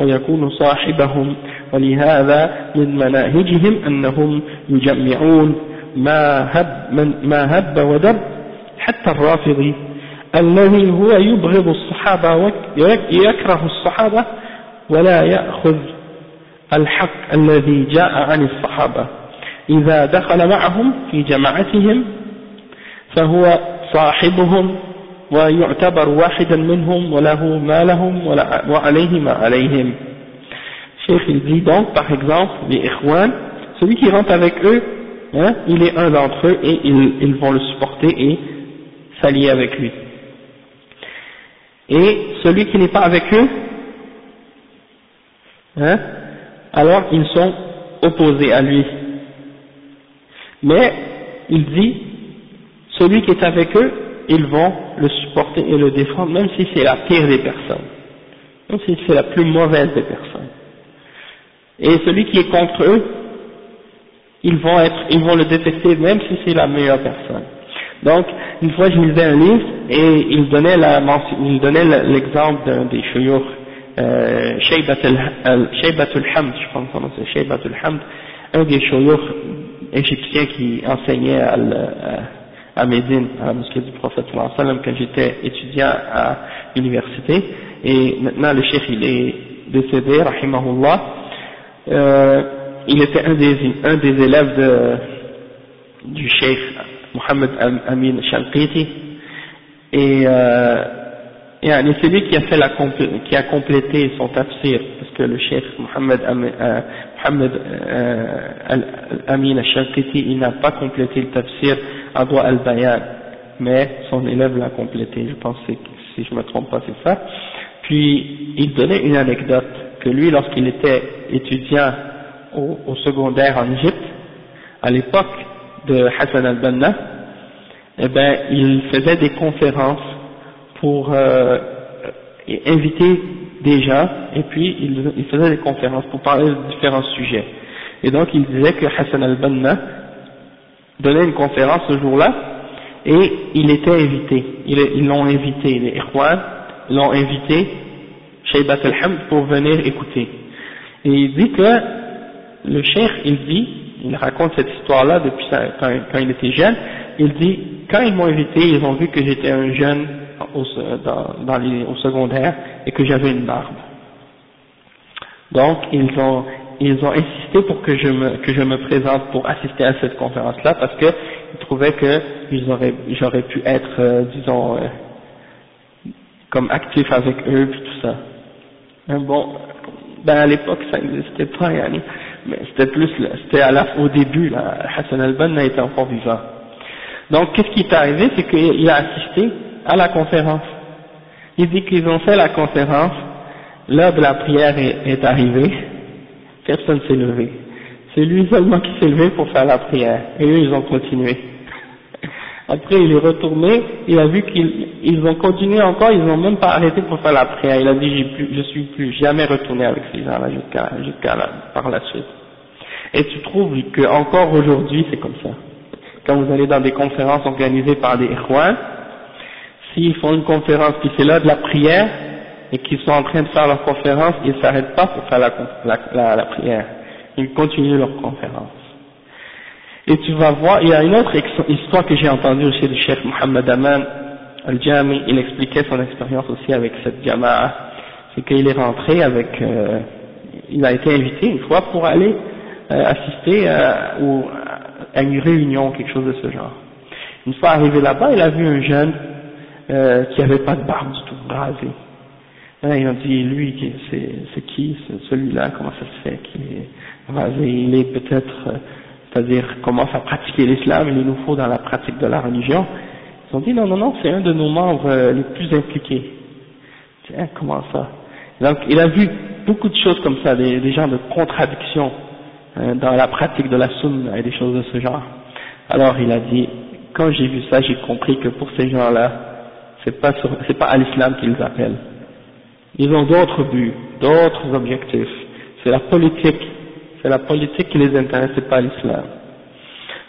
A: ويكون صاحبهم. ولهذا من مناهجهم أنهم يجمعون ما هب, من ما هب ودب حتى الرافضي الذي هو يبغض الصحابة ويكره الصحابة ولا يأخذ الحق الذي جاء عن الصحابة. إذا دخل معهم في جماعتهم فهو صاحبهم ويعتبر واحدا منهم وله ما لهم وعليه ما عليهم Cheikh il dit donc par exemple les Ikhwan, celui qui rentre avec eux, hein, il est un d'entre eux et ils, ils vont le supporter et s'allier avec lui. Et celui qui n'est pas avec eux, hein, alors ils sont opposés à lui. Mais il dit, celui qui est avec eux, ils vont le supporter et le défendre, même si c'est la pire des personnes, même si c'est la plus mauvaise des personnes. Et celui qui est contre eux, ils vont être, ils vont le détester même si c'est la meilleure personne. Donc, une fois je lisais un livre et il donnait l'exemple d'un des chouyours, euh, Shaybatul Hamd, je pense que c'est Shaybatul Hamd, un des chouyours égyptiens qui enseignait à, à Médine, à la mosquée du prophète sallam quand j'étais étudiant à l'université. Et maintenant le chef il est décédé, rahimahullah, euh, il était un des, un des élèves du cheikh Mohamed Amin Shalqiti et euh, c'est lui qui a fait la qui a complété son tafsir parce que le cheikh Mohamed Mohamed euh, Amin Shalqiti il n'a pas complété le tafsir Adwa al-Bayan mais son élève l'a complété. Je pense que si je me trompe pas c'est ça. Puis il donnait une anecdote que lui lorsqu'il était étudiant au, au secondaire en Égypte à l'époque de Hassan al-Banna, eh ben, il faisait des conférences pour euh, inviter gens, et puis il, il, faisait des conférences pour parler de différents sujets. Et donc il disait que Hassan al-Banna donnait une conférence ce jour-là, et il était invité, ils l'ont invité, les Ikhwan l'ont invité, Shaybat al-Hamd, pour venir écouter. Et il dit que le cheikh, il dit, il raconte cette histoire-là depuis quand, il était jeune, il dit, quand ils m'ont invité, ils ont vu que j'étais un jeune au, secondaire et que j'avais une barbe. Donc, ils ont, ils ont insisté pour que je me, que je me présente pour assister à cette conférence-là parce qu'ils trouvaient que j'aurais pu être, euh, disons, euh, comme actif avec eux et tout ça. Mais bon, ben à l'époque ça n'existait pas, yani mais c'était plus, c'était au début, là, Hassan al-Banna était encore vivant. Donc, qu'est-ce qui est arrivé, c'est qu'il a assisté à la conférence. Il dit qu'ils ont fait la conférence, l'heure de la prière est, arrivée, personne s'est levé. C'est lui seulement qui s'est levé pour faire la prière, et eux ils ont continué. *laughs* Après il est retourné, il a vu qu'ils ont continué encore, ils n'ont même pas arrêté pour faire la prière. Il a dit plus, je suis plus jamais retourné avec ces gens-là jusqu'à par la suite. Et tu trouves que encore aujourd'hui c'est comme ça. Quand vous allez dans des conférences organisées par des Ikhwan, s'ils font une conférence qui c'est là de la prière et qu'ils sont en train de faire leur conférence, ils ne s'arrêtent pas pour faire la, prière. Ils continuent leur conférence. Et tu vas voir, il y a une autre histoire que j'ai entendue chez le chef Mohammed Aman al-Jami, il expliquait son expérience aussi avec cette jama'a, c'est qu'il est rentré avec, euh, il a été invité une fois pour aller euh, assister à, à, une réunion, quelque chose de ce genre. Une fois arrivé là-bas, il a vu un jeune euh, qui avait pas de barbe du tout, rasé. Là, il a dit, lui, c'est qui celui-là, comment ça se fait qu'il est rasé, il est peut-être c'est-à-dire commence à pratiquer l'islam, il nous faut dans la pratique de la religion, ils ont dit non, non, non, c'est un de nos membres euh, les plus impliqués. Tiens, comment ça? Donc il a vu beaucoup de choses comme ça, des, des genres de contradictions hein, dans la pratique de la sunna et des choses de ce genre. Alors il a dit, quand j'ai vu ça, j'ai compris que pour ces gens-là, c'est pas pas à l'islam qu'ils appellent. Ils ont d'autres buts, d'autres objectifs. C'est la politique. C'est la politique qui les intéresse, c'est pas l'islam.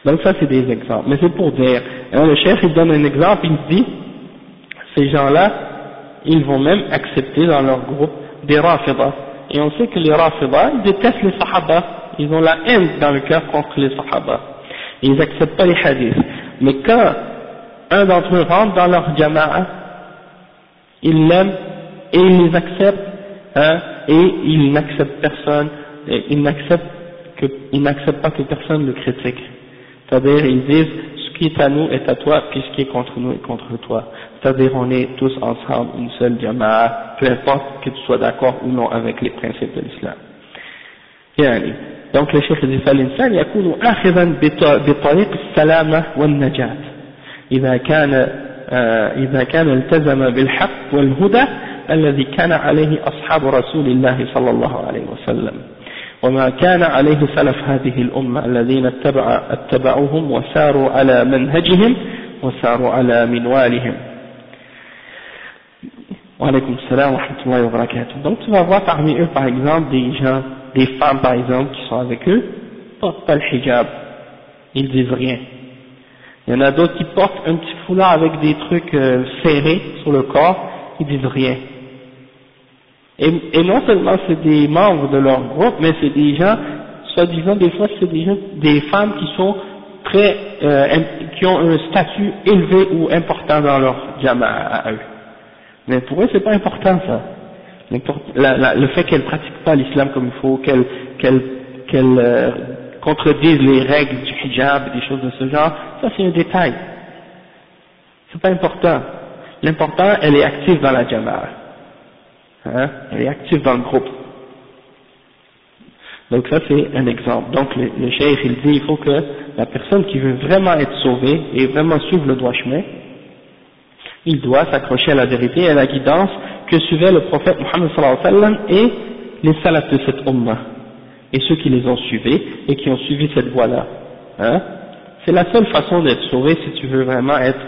A: Donc ça c'est des exemples, mais c'est pour dire, hein, le chef il donne un exemple, il dit, ces gens-là, ils vont même accepter dans leur groupe des rafidas, et on sait que les rafidas, ils détestent les sahaba, ils ont la haine dans le cœur contre les sahaba, ils n'acceptent pas les hadiths, mais quand un d'entre eux rentre dans leur jama'a, ils l'aiment et ils les acceptent, hein, et ils n'acceptent personne, ils n'acceptent pas que personne le critique. C'est-à-dire, ils disent, ce qui est à nous est à toi, puis ce qui est contre nous est contre toi. C'est-à-dire, on est tous ensemble, une seule jama'a, peu importe que tu sois d'accord ou non avec les principes de l'islam. يعني donc le chef dit فالإنسان يكون آخذا بطريق السلامة والنجاة إذا كان إذا كان التزم بالحق والهدى الذي كان عليه أصحاب رسول الله صلى الله عليه وسلم. وما كان عليه سلف هذه الأمة الذين اتبع اتبعوهم وساروا على منهجهم وساروا على منوالهم. وعليكم السلام ورحمة الله وبركاته. Donc tu vas voir parmi eux par exemple des gens des femmes par exemple qui sont avec eux. Portent pas le hijab. Ils disent rien. Il y en a d'autres qui portent un petit foulard avec des trucs euh, serrés sur le corps ils disent rien. Et, non seulement c'est des membres de leur groupe mais c'est des gens soi-disant des fois c'est des gens des femmes qui sont très euh, qui ont un statut élevé ou important dans leur jama'a à eux. Mais pour eux c'est pas important ça. Le fait qu'elles pratiquent pas l'islam comme il faut, qu'elles qu'elles qu'elles euh, contredisent les règles du hijab, des choses de ce genre, ça c'est un détail. C'est pas important. L'important, elle est active dans la jama'a. Hein? Elle est active dans le groupe. Donc ça c'est un exemple. Donc le, le cheikh il dit il faut que la personne qui veut vraiment être sauvée et vraiment suivre le droit chemin, il doit s'accrocher à la vérité et à la guidance que suivait le prophète Mohammed sallallahu alayhi wa sallam et les salafs de cette ummah et ceux qui les ont suivis et qui ont suivi cette voie-là. Hein? C'est la seule façon d'être sauvé si tu veux vraiment être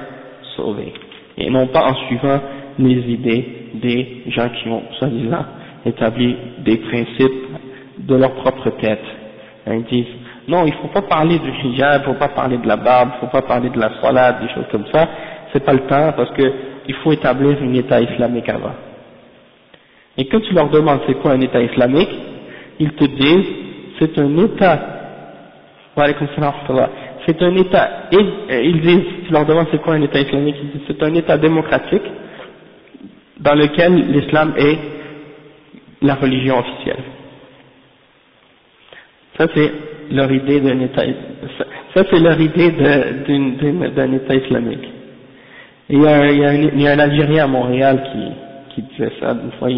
A: sauvé et non pas en suivant les idées des gens qui ont soi-disant établi des principes de leur propre tête. Ils disent non, il ne faut pas parler du hijab, il ne faut pas parler de la barbe, il ne faut pas parler de la salade, des choses comme ça. C'est pas le temps parce qu'il faut établir un État islamique avant. Et quand tu leur demandes c'est quoi un État islamique, ils te disent c'est un État, c'est un État, ils disent, tu leur demandes c'est quoi un État islamique, ils disent c'est un État démocratique dans lequel l'islam est la religion officielle. Ça c'est leur idée d'un État, ça c'est leur idée d'un État islamique. il y, a, il, a il y a un Algérien à Montréal qui, qui disait ça, une fois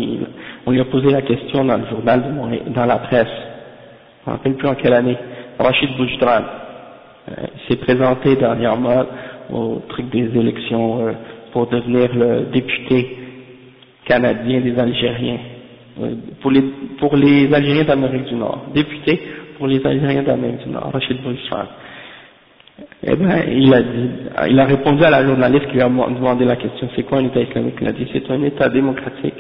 A: on lui a posé la question dans le journal, de dans la presse, je ne me rappelle plus en quelle année, Rachid Boujtran, euh, s'est présenté dernièrement au truc des élections euh, pour devenir le député canadien des Algériens, euh, pour, les, Algériens d'Amérique du Nord, député pour les Algériens d'Amérique du Nord, Rachid Boujtran. Eh bien, il a dit, il a répondu à la journaliste qui lui a demandé la question, c'est quoi un État islamique Il a dit, c'est un État démocratique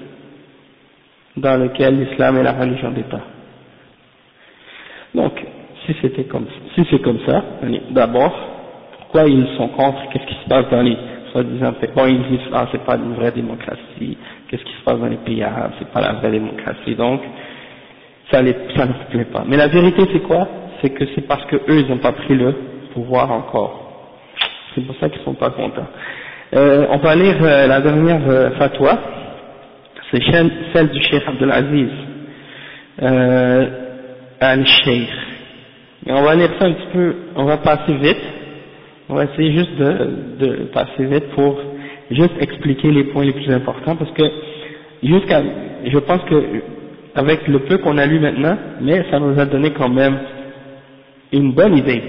A: dans lequel l'islam est la religion d'État. Donc, si c'était comme, si c'est comme ça, d'abord, pourquoi ils sont contre Qu'est-ce qui se passe dans les soi-disant Bon, ils disent, ah, c'est pas une vraie démocratie. Qu'est-ce qui se passe dans les pays arabes C'est pas la vraie démocratie. Donc, ça, les, ça leur plaît pas. Mais la vérité, c'est quoi? C'est que c'est parce que eux, ils n'ont pas pris le pouvoir encore. C'est pour ça qu'ils sont pas contents. Euh, on va lire euh, la dernière euh, fatwa, c'est celle du Cheikh Abdelaziz euh, Al-Sheikh. on va lire ça un petit peu, on va passer vite, on va essayer juste de, de passer vite pour juste expliquer les points les plus importants parce que jusqu'à, je pense que avec le peu qu'on a lu maintenant, mais ça nous a donné quand même une bonne idée.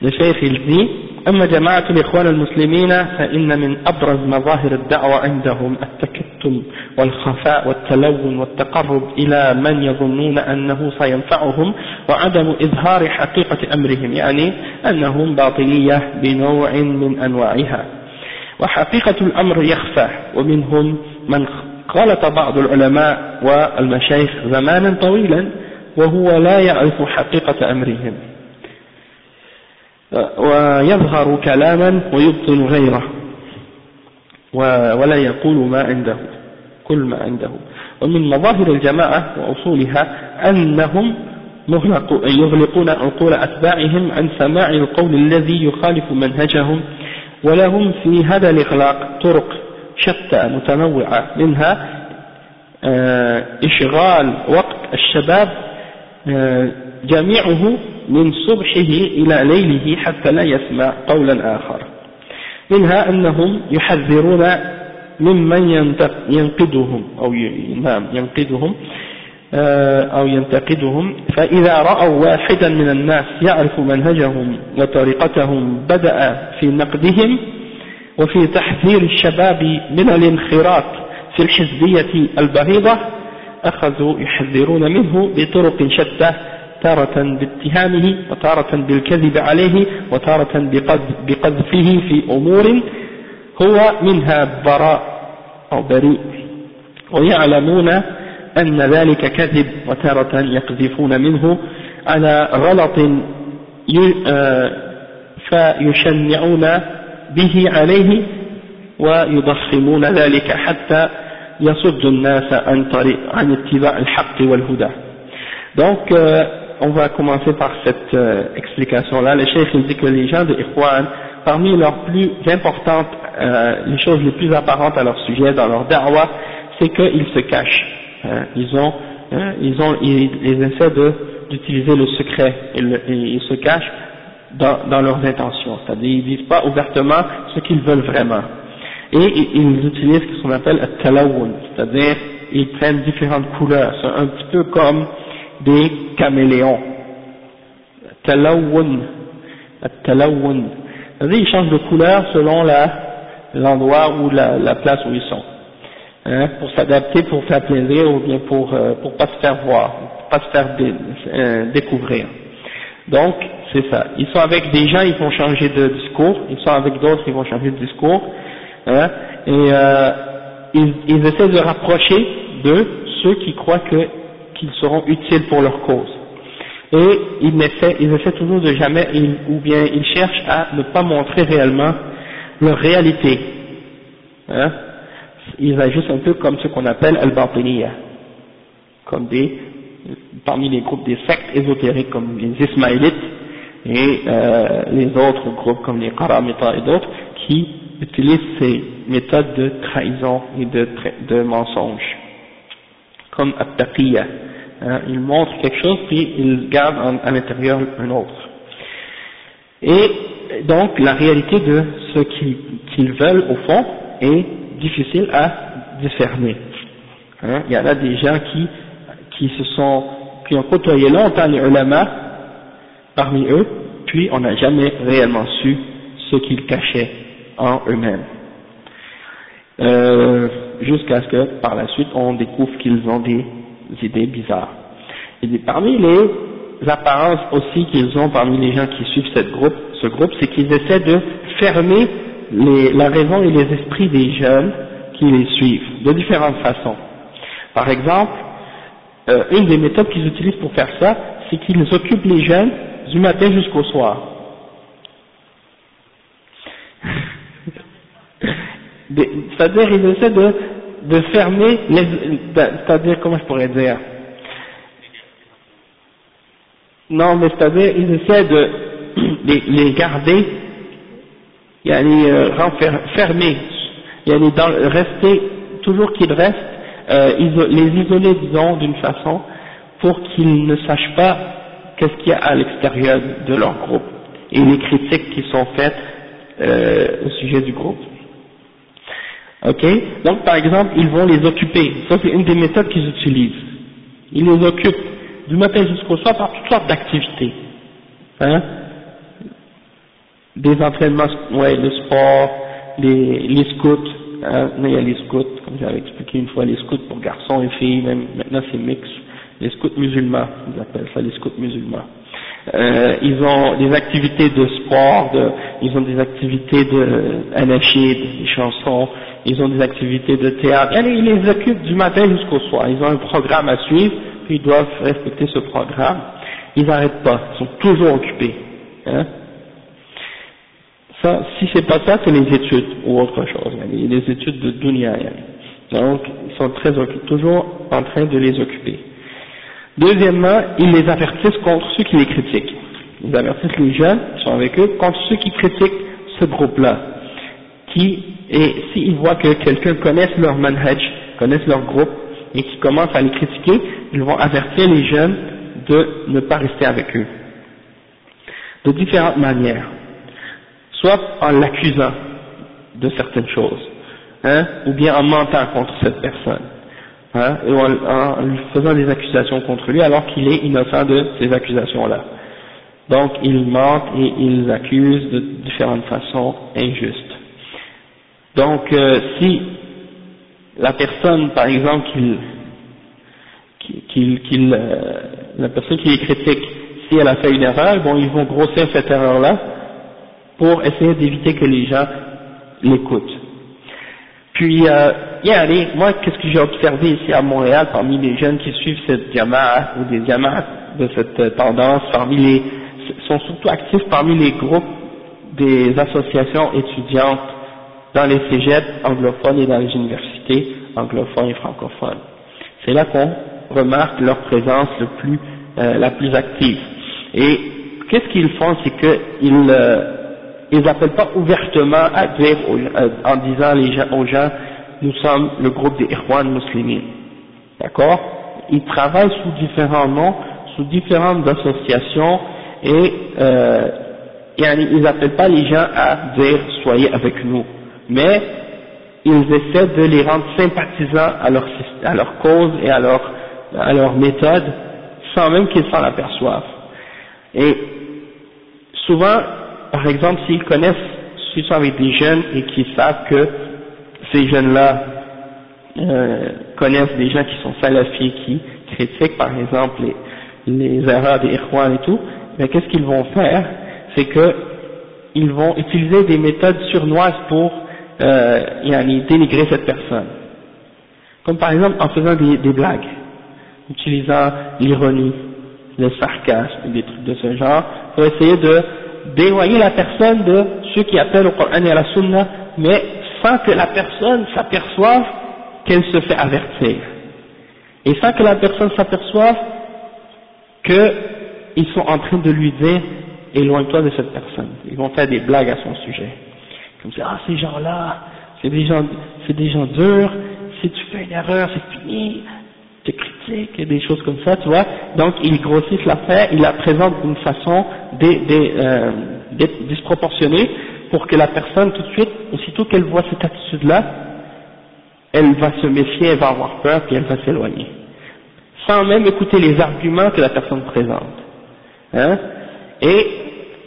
A: Le Cheikh il dit, أما جماعة الإخوان المسلمين فإن من أبرز مظاهر الدعوة عندهم التكتم والخفاء والتلون والتقرب إلى من يظنون أنه سينفعهم وعدم إظهار حقيقة أمرهم يعني أنهم باطنية بنوع من أنواعها. وحقيقة الأمر يخفى ومنهم من خالط بعض العلماء والمشايخ زمانا طويلا وهو لا يعرف حقيقة أمرهم. ويظهر كلاما ويبطن غيره. ولا يقول ما عنده كل ما عنده. ومن مظاهر الجماعة وأصولها أنهم يغلقون عقول أتباعهم عن سماع القول الذي يخالف منهجهم ولهم في هذا الإغلاق طرق شتى متنوعة منها آه، إشغال وقت الشباب آه، جميعه من صبحه إلى ليله حتى لا يسمع قولا آخر. منها أنهم يحذرون ممن ينقدهم أو نعم ينقدهم آه، أو ينتقدهم. فإذا رأوا واحدا من الناس يعرف منهجهم وطريقتهم بدأ في نقدهم وفي تحذير الشباب من الانخراط في الحزبية البغيضة أخذوا يحذرون منه بطرق شتى تارة باتهامه وتارة بالكذب عليه وتارة بقذفه في أمور هو منها براء أو بريء. ويعلمون أن ذلك كذب وتارة يقذفون منه على غلط آه، فيشنعون به عليه ويضخمون ذلك حتى يصد الناس عن طريق عن اتباع الحق والهدى. Donc euh, on va commencer par cette euh, explication là le cheikh il dit que les gens de Ikhwan parmi leurs plus importantes euh, les choses les plus apparentes à leur sujet dans leur da'wah c'est qu'ils se cachent. Hein, ils ont hein, ils ont ils, essaient d'utiliser le secret. Et, ils se cachent dans, leurs intentions. C'est-à-dire ils disent pas ouvertement ce qu'ils veulent vraiment. Et ils utilisent ce qu'on appelle un talawun, c'est-à-dire ils prennent différentes couleurs, c'est un petit peu comme des caméléons. Talawun, talawun, c'est-à-dire ils changent de couleur selon l'endroit ou la, la, place où ils sont, hein, pour s'adapter, pour faire plaisir ou bien pour euh, pour pas se faire voir, pour pas se faire euh, découvrir. Donc c'est ça. Ils sont avec des gens, ils vont changer de discours, ils sont avec d'autres, ils vont changer de discours Hein, et euh, ils, ils, essaient de rapprocher de ceux qui croient qu'ils seront utiles pour leur cause. Et ils essaient, ils essaient toujours de jamais, ou bien ils cherchent à ne pas montrer réellement leur réalité. Hein, ils agissent un peu comme ce qu'on appelle al-batiniya, comme des, parmi les groupes des sectes ésotériques comme les Ismaélites et euh, les autres groupes comme les Karamita et d'autres qui utilise ces méthodes de trahison et de, de mensonge, comme at hein, il montre quelque chose puis il garde à l'intérieur un autre. Et donc la réalité de ce qu'ils veulent au fond est difficile à discerner. Hein, il y en a des gens qui, qui se sont, qui ont côtoyé longtemps les ulama parmi eux, puis on n'a jamais réellement su ce qu'ils cachaient en eux-mêmes. Euh, jusqu'à ce que par la suite on découvre qu'ils ont des idées bizarres. Et parmi les apparences aussi qu'ils ont parmi les gens qui suivent ce groupe, c'est qu'ils essaient de fermer la raison et les esprits des jeunes qui les suivent de différentes façons. Par exemple, euh, une des méthodes qu'ils utilisent pour faire ça, c'est qu'ils occupent les jeunes du matin jusqu'au soir. *laughs* c'est-à-dire ils essaient de, de fermer, c'est-à-dire comment je pourrais dire? Non, mais c'est-à-dire ils essaient de *clears throat* les, garder, il y a les euh, fermés, il y a les dans, rester, toujours qu'ils restent, euh, les isoler disons d'une façon pour qu'ils ne sachent pas qu'est-ce qu'il y a à l'extérieur de leur groupe et les critiques qui sont faites euh, au sujet du groupe. Ok? Donc par exemple, ils vont les occuper. Ça c'est une des méthodes qu'ils utilisent. Ils les occupent du matin jusqu'au soir par toutes sortes d'activités. Hein? Des entraînements, ouais, le sport, les, scouts. Hein? Il y a les scouts, comme j'avais expliqué une fois, les scouts pour garçons et filles, même maintenant c'est mix. Les scouts musulmans, ils appellent ça les scouts musulmans. Euh, ils ont des activités de sport, ils ont des activités de anachid, des chansons, ils ont des activités de théâtre, ils les occupent du matin jusqu'au soir, ils ont un programme à suivre, puis ils doivent respecter ce programme, ils n'arrêtent pas, ils sont toujours occupés. Hein. Ça, si c'est pas ça, c'est les études ou autre chose, les études de dunya. Donc, ils sont très toujours en train de les occuper. Deuxièmement, ils les avertissent contre ceux qui les critiquent. Ils avertissent les jeunes qui sont avec eux contre ceux qui critiquent ce groupe-là. Et s'ils voient que quelqu'un connaisse leur manhaj, connaisse leur groupe, et qui commence à les critiquer, ils vont avertir les jeunes de ne pas rester avec eux. De différentes manières. Soit en l'accusant de certaines choses, hein, ou bien en mentant contre cette personne hein, et en, lui faisant des accusations contre lui alors qu'il est innocent de ces accusations-là. Donc ils mentent et ils accusent de différentes façons injustes. Donc, euh, si la personne, par exemple, qu'il, euh, la personne qui est critique, si elle a fait une erreur, bon, ils vont grossir cette erreur-là pour essayer d'éviter que les gens l'écoutent. Puis, euh, moi, qu'est-ce que j'ai observé ici à Montréal parmi les jeunes qui suivent cette jama'a ou des jama'as de cette euh, tendance, parmi les, sont surtout actifs parmi les groupes des associations étudiantes dans les cégeps anglophones et dans les universités anglophones et francophones. C'est là qu'on remarque leur présence le plus, euh, la plus active. Et qu'est-ce qu'ils font, c'est qu'ils euh, ils n'appellent pas ouvertement à dire euh, en disant aux gens nous sommes le groupe des Irwan musulmans. D'accord? Ils travaillent sous différents noms, sous différentes associations et euh, ils n'appellent pas les gens à dire soyez avec nous, mais ils essaient de les rendre sympathisants à leur, à leur cause et à leur, à leur méthode sans même qu'ils s'en aperçoivent. Et souvent, par exemple, s'ils connaissent, s'ils sont avec des jeunes et qu'ils savent que ces jeunes-là euh, connaissent des gens qui sont salafis, qui critiquent par exemple les, erreurs des Ikhwan et tout, mais qu'est-ce qu'ils vont faire? C'est qu'ils vont utiliser des méthodes surnoises pour euh, dénigrer cette personne. Comme par exemple en faisant des, des blagues, utilisant l'ironie, le sarcasme, des trucs de ce genre, pour essayer de d'éloigner la personne de ceux qui appellent au Coran et à la Sunna, mais sans que la personne s'aperçoive qu'elle se fait avertir. Et sans que la personne s'aperçoive qu'ils sont en train de lui dire éloigne-toi de cette personne. Ils vont faire des blagues à son sujet. Comme ça, ah ces gens-là, c'est des gens, c'est des gens durs, si tu fais une erreur, c'est fini, tu critiques et des choses comme ça, tu vois. Donc ils grossissent l'affaire, ils la présentent d'une façon des, des, euh, disproportionnée pour que la personne tout de suite, aussitôt qu'elle voit cette attitude-là, elle va se méfier, elle va avoir peur, puis elle va s'éloigner. Sans même écouter les arguments que la personne présente. Hein? Et,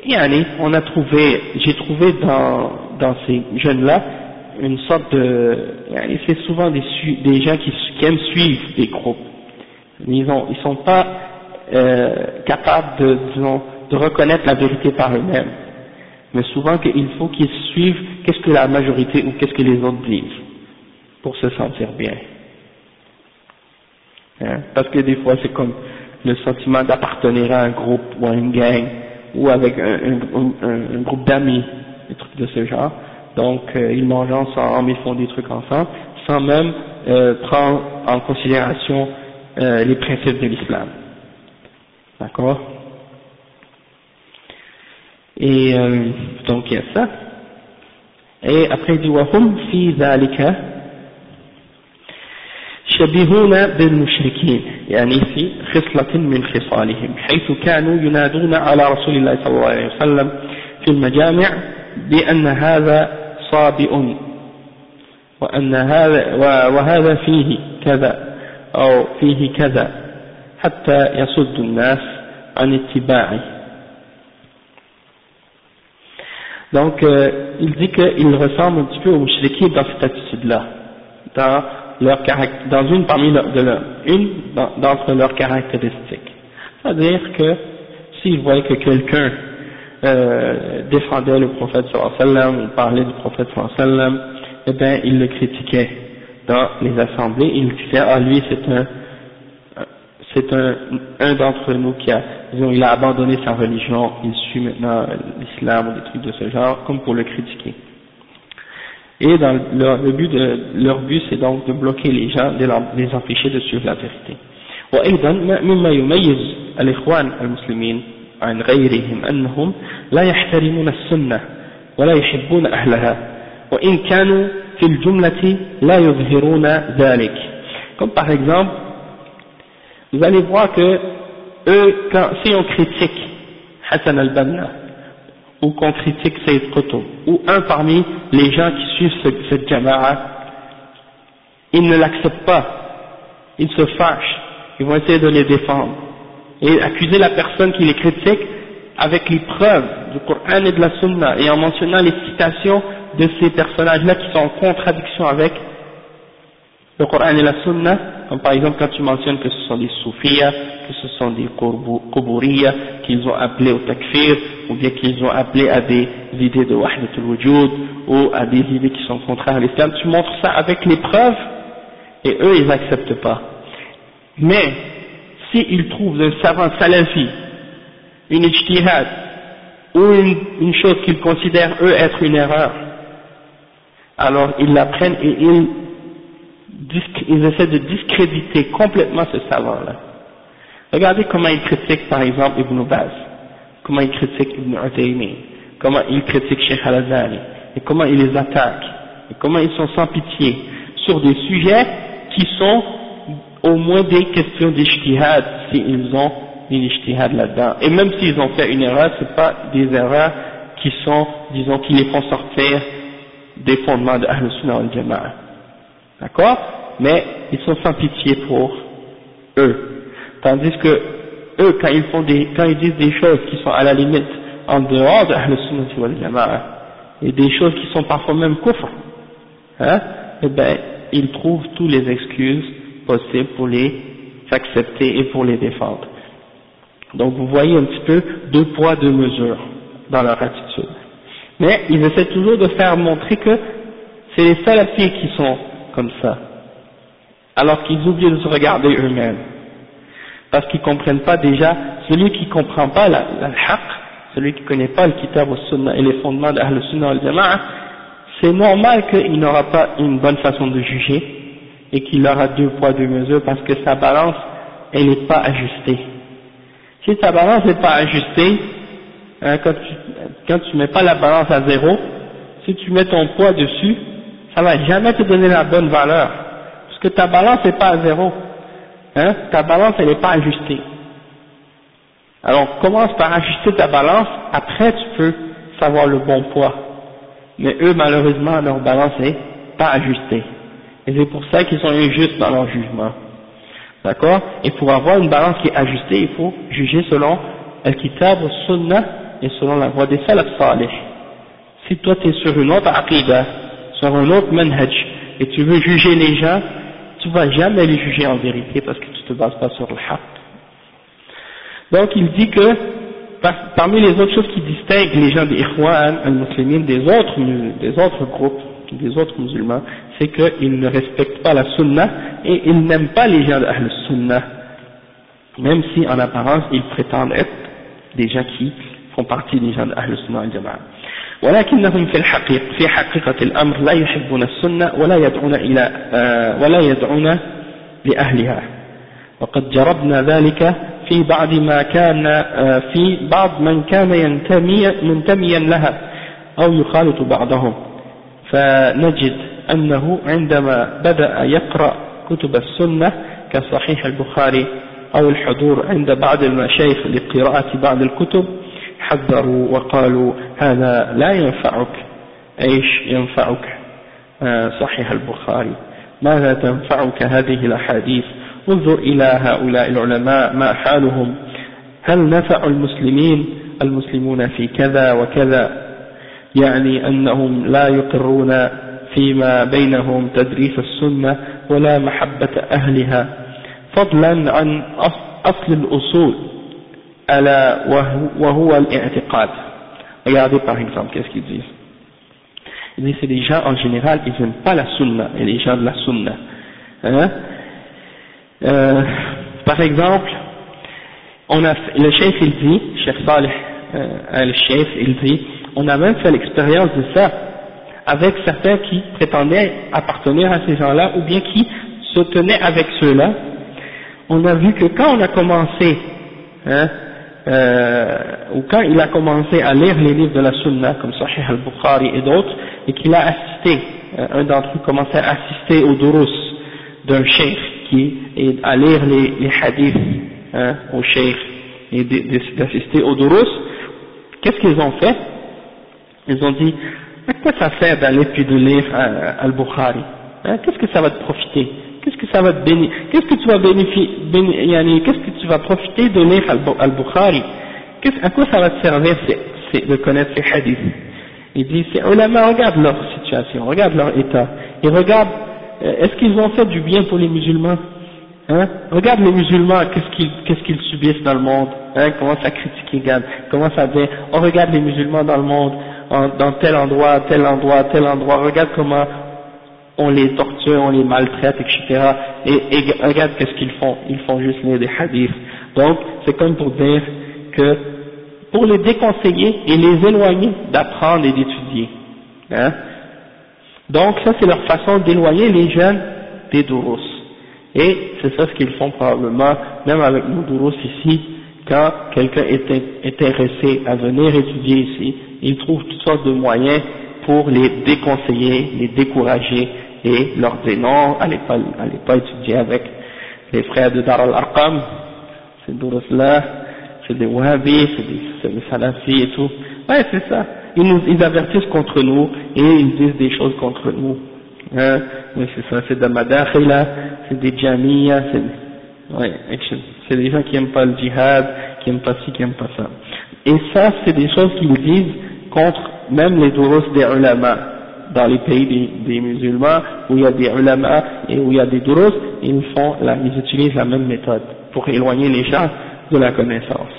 A: et on a trouvé, j'ai trouvé dans, dans ces jeunes-là, une sorte de, c'est souvent des, des gens qui, aiment suivre des groupes. Ils ils sont pas euh, capables de, reconnaître la vérité par eux-mêmes mais souvent qu'il faut qu'ils suivent qu'est-ce que la majorité ou qu'est-ce que les autres disent pour se sentir bien. Hein? Parce que des fois c'est comme le sentiment d'appartenir à un groupe ou à une gang ou avec un, groupe d'amis, des trucs de ce genre. Donc euh, ils mangent ensemble, ils font des trucs ensemble, sans même euh, prendre en considération euh, les principes de l'islam. D'accord et euh, donc il y a ça. Et après il dit وهم في ذلك شبيهون بالمشركين يعني في خصلة من خصالهم حيث كانوا ينادون على رسول الله صلى الله عليه وسلم في المجامع بأن هذا صابئ وأن هذا وهذا فيه كذا أو فيه كذا حتى يصد الناس عن اتباعه Donc, euh, il dit qu'il ressemble un petit peu aux mouchriquins dans cette attitude-là, dans, leur dans une parmi de leur, une d'entre leurs caractéristiques. C'est-à-dire que s'il voyait que quelqu'un euh, défendait le prophète sallam ou parlait du prophète sallam, eh bien, il le critiquait dans les assemblées, il disait, ah lui c'est un c'est un, un d'entre nous qui a, disons, il a abandonné sa religion, il suit maintenant l'islam ou des trucs de ce genre, comme pour le critiquer. Et dans leur, le but de, leur but, c'est donc de bloquer les gens, de les empêcher de suivre la vérité. وأيضا مما يميز الإخوان المسلمين عن غيرهم أنهم لا يحترمون السنة ولا يحبون أهلها وإن كانوا في الجملة لا يظهرون ذلك comme par exemple vous allez voir que eux, quand, si on critique Hassan al-Banna, ou qu'on critique Sayyid Qutb, ou un parmi les gens qui suivent cette jama'a, ils ne l'acceptent pas, ils se fâchent, ils vont essayer de les défendre, et accuser la personne qui les critique avec les preuves du Coran et de la Sunna, et en mentionnant les citations de ces personnages-là qui sont en contradiction avec le Coran et la Sunna, comme par exemple quand tu mentionnes que ce sont des soufiyas, que ce sont des kuburiyas, qu'ils ont appelé au takfir, ou bien qu'ils ont appelé à des idées de wahdatul wujud, ou à des idées qui sont contraires à l'islam, tu montres ça avec les preuves, et eux ils n'acceptent pas. Mais, s'ils trouvent un savant salafi, une ijtihad, ou une, chose qu'ils considèrent eux être une erreur, alors ils la prennent et ils essaient de discréditer complètement ce savant-là. Regardez comment ils critiquent par exemple Ibn Baz, comment ils critiquent Ibn Uthaymi, comment ils critiquent Sheikh Al-Azhari, et comment ils les attaquent, et comment ils sont sans pitié sur des sujets qui sont au moins des questions d'ijtihad, s'ils ont une ijtihad là-dedans. Et même s'ils ont fait une erreur, ce pas des erreurs qui sont, disons, qui les font sortir des fondements de Ahl-Sunnah al-Jama'a. D'accord? Mais ils sont sans pitié pour eux. Tandis que eux, quand ils font des, quand ils disent des choses qui sont à la limite en dehors de Ahl-Sunnah wal Jama'a, et des choses qui sont parfois même kufr, hein, eh ben, ils trouvent toutes les excuses possibles pour les accepter et pour les défendre. Donc vous voyez un petit peu deux poids, deux mesures dans leur attitude. Mais ils essaient toujours de faire montrer que c'est les salafis qui sont comme ça, alors qu'ils oublient de se regarder eux-mêmes, parce qu'ils ne comprennent pas déjà, celui qui ne comprend pas la, la haq, celui qui ne connaît pas le kitab sunnah et les fondements de al sunnah al jama'a, c'est normal qu'il n'aura pas une bonne façon de juger et qu'il aura deux poids deux mesures parce que sa balance elle n'est pas ajustée. Si ta balance n'est pas ajustée, hein, quand tu quand mets pas la balance à zéro, si tu mets ton poids dessus, ça va jamais te donner la bonne valeur, parce que ta balance n'est pas à zéro, hein, ta balance elle n'est pas ajustée. Alors commence par ajuster ta balance, après tu peux savoir le bon poids. Mais eux malheureusement leur balance n'est pas ajustée. Et c'est pour ça qu'ils sont injustes dans leur jugement. D'accord? Et pour avoir une balance qui est ajustée, il faut juger selon Al-Kitab, Sunnah et selon la voie des salaf salih. Si toi tu es sur une autre aqidah, sur un autre manhaj, et tu veux juger les gens, tu vas jamais les juger en vérité parce que tu te bases pas sur le haq. Donc il dit que parmi les autres choses qui distinguent les gens des Ikhwan, al-Muslimin, des autres, des autres groupes, des autres musulmans, c'est qu'ils ne respectent pas la sunna et ils n'aiment pas les gens de Ahl Sunnah, même si en apparence ils prétendent être des gens qui font partie des gens de Ahl Sunnah al-Jama'a. ولكنهم في الحقيقة في حقيقة الأمر لا يحبون السنة ولا يدعون إلى ولا يدعون لأهلها وقد جربنا ذلك في بعض ما كان في بعض من كان ينتمي منتميا لها أو يخالط بعضهم فنجد أنه عندما بدأ يقرأ كتب السنة كصحيح البخاري أو الحضور عند بعض المشايخ لقراءة بعض الكتب حذروا وقالوا هذا لا ينفعك. إيش ينفعك؟ آه، صحيح البخاري. ماذا تنفعك هذه الأحاديث؟ انظر إلى هؤلاء العلماء ما حالهم؟ هل نفع المسلمين؟ المسلمون في كذا وكذا. يعني انهم لا يقرون فيما بينهم تدريس السنة ولا محبه اهلها فضلا عن اصل الاصول ala wa al-i'tiqad. Regardez par exemple, qu'est-ce qu'ils disent Ils disent c'est les gens en général, ils n'aiment pas la sunna, et les gens de la sunna. Hein euh, par exemple, on a, le chef il dit, chef Saleh, euh, le chef il dit, on a même fait l'expérience de ça avec certains qui prétendaient appartenir à ces gens-là ou bien qui se tenaient avec ceux-là. On a vu que quand on a commencé hein, euh, ou quand il a commencé à lire les livres de la Sunna, comme Sahih al-Bukhari et d'autres, et qu'il a assisté, euh, un d'entre eux commençait à assister au durus d'un cheikh qui est à lire les, les hadiths hein, au cheikh et d'assister au durus, qu'est-ce qu'ils ont fait? Ils ont dit, à quoi ça sert d'aller puis de lire al-Bukhari? Hein, Qu'est-ce que ça va te profiter? Qu'est-ce que ça va te qu'est-ce que tu vas bénéficier, qu'est-ce que tu vas profiter de lire Al-Bukhari, à quoi ça va te servir de connaître ces hadiths? Il dit, ces ulama regardent leur situation, regardent leur état, ils regardent, euh, est-ce qu'ils ont fait du bien pour les musulmans? Hein? Regarde les musulmans, qu'est-ce qu'ils subissent dans le monde, hein? Comment ça critique, regarde, comment ça dit, on regarde les musulmans dans le monde, dans tel endroit, tel endroit, tel endroit, regarde comment on les torture, on les maltraite, etc. Et, et regarde qu'est-ce qu'ils font, ils font juste lire des hadiths. Donc, c'est comme pour dire que pour les déconseiller et les éloigner d'apprendre et d'étudier. Hein. Donc ça c'est leur façon d'éloigner les jeunes des douros. Et c'est ça ce qu'ils font probablement, même avec nos douros ici, quand quelqu'un est intéressé à venir étudier ici, ils trouvent toutes sortes de moyens pour les déconseiller, les décourager et leur dire non, allez pas, allez pas étudier avec les frères de Dar al-Arqam, ces douros-là, c'est des wahhabis, c'est des, des salafis et tout. Ouais, c'est ça. Ils avertissent contre nous et ils disent des choses contre nous. Hein, oui, c'est ça, c'est des madakhila, c'est des jamia, c'est, ouais, c'est des gens qui aiment pas le djihad, qui aiment pas ci, qui aiment pas ça. Et ça, c'est des choses qu'ils disent contre même les douros des ulama. Dans les pays des, des, musulmans, où il y a des ulama et où il y a des douros, ils font la, ils utilisent la même méthode pour éloigner les gens de la connaissance.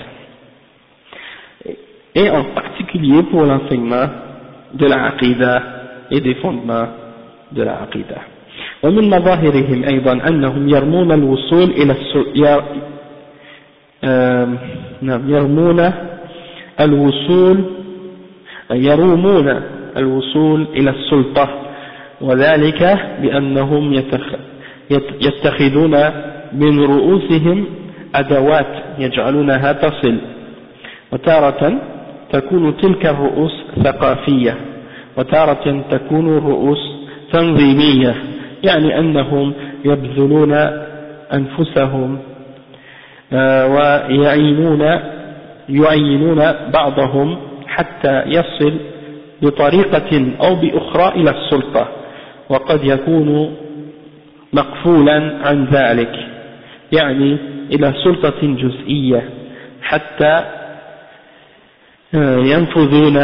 A: Et en particulier pour l'enseignement de la aqidah et des fondements de la aqidah. ومن مظاهرهم أيضا أنهم يرمون الوصول إلى يرمون الوصول يرومون الوصول إلى السلطة وذلك بأنهم يتخذون من رؤوسهم أدوات يجعلونها تصل وتارة تكون تلك الرؤوس ثقافية وتارة تكون الرؤوس تنظيمية يعني أنهم يبذلون أنفسهم ويعينون يعينون بعضهم حتى يصل بطريقة أو بأخرى إلى السلطة وقد يكون مقفولا عن ذلك يعني إلى سلطة جزئية حتى آه، ينفذون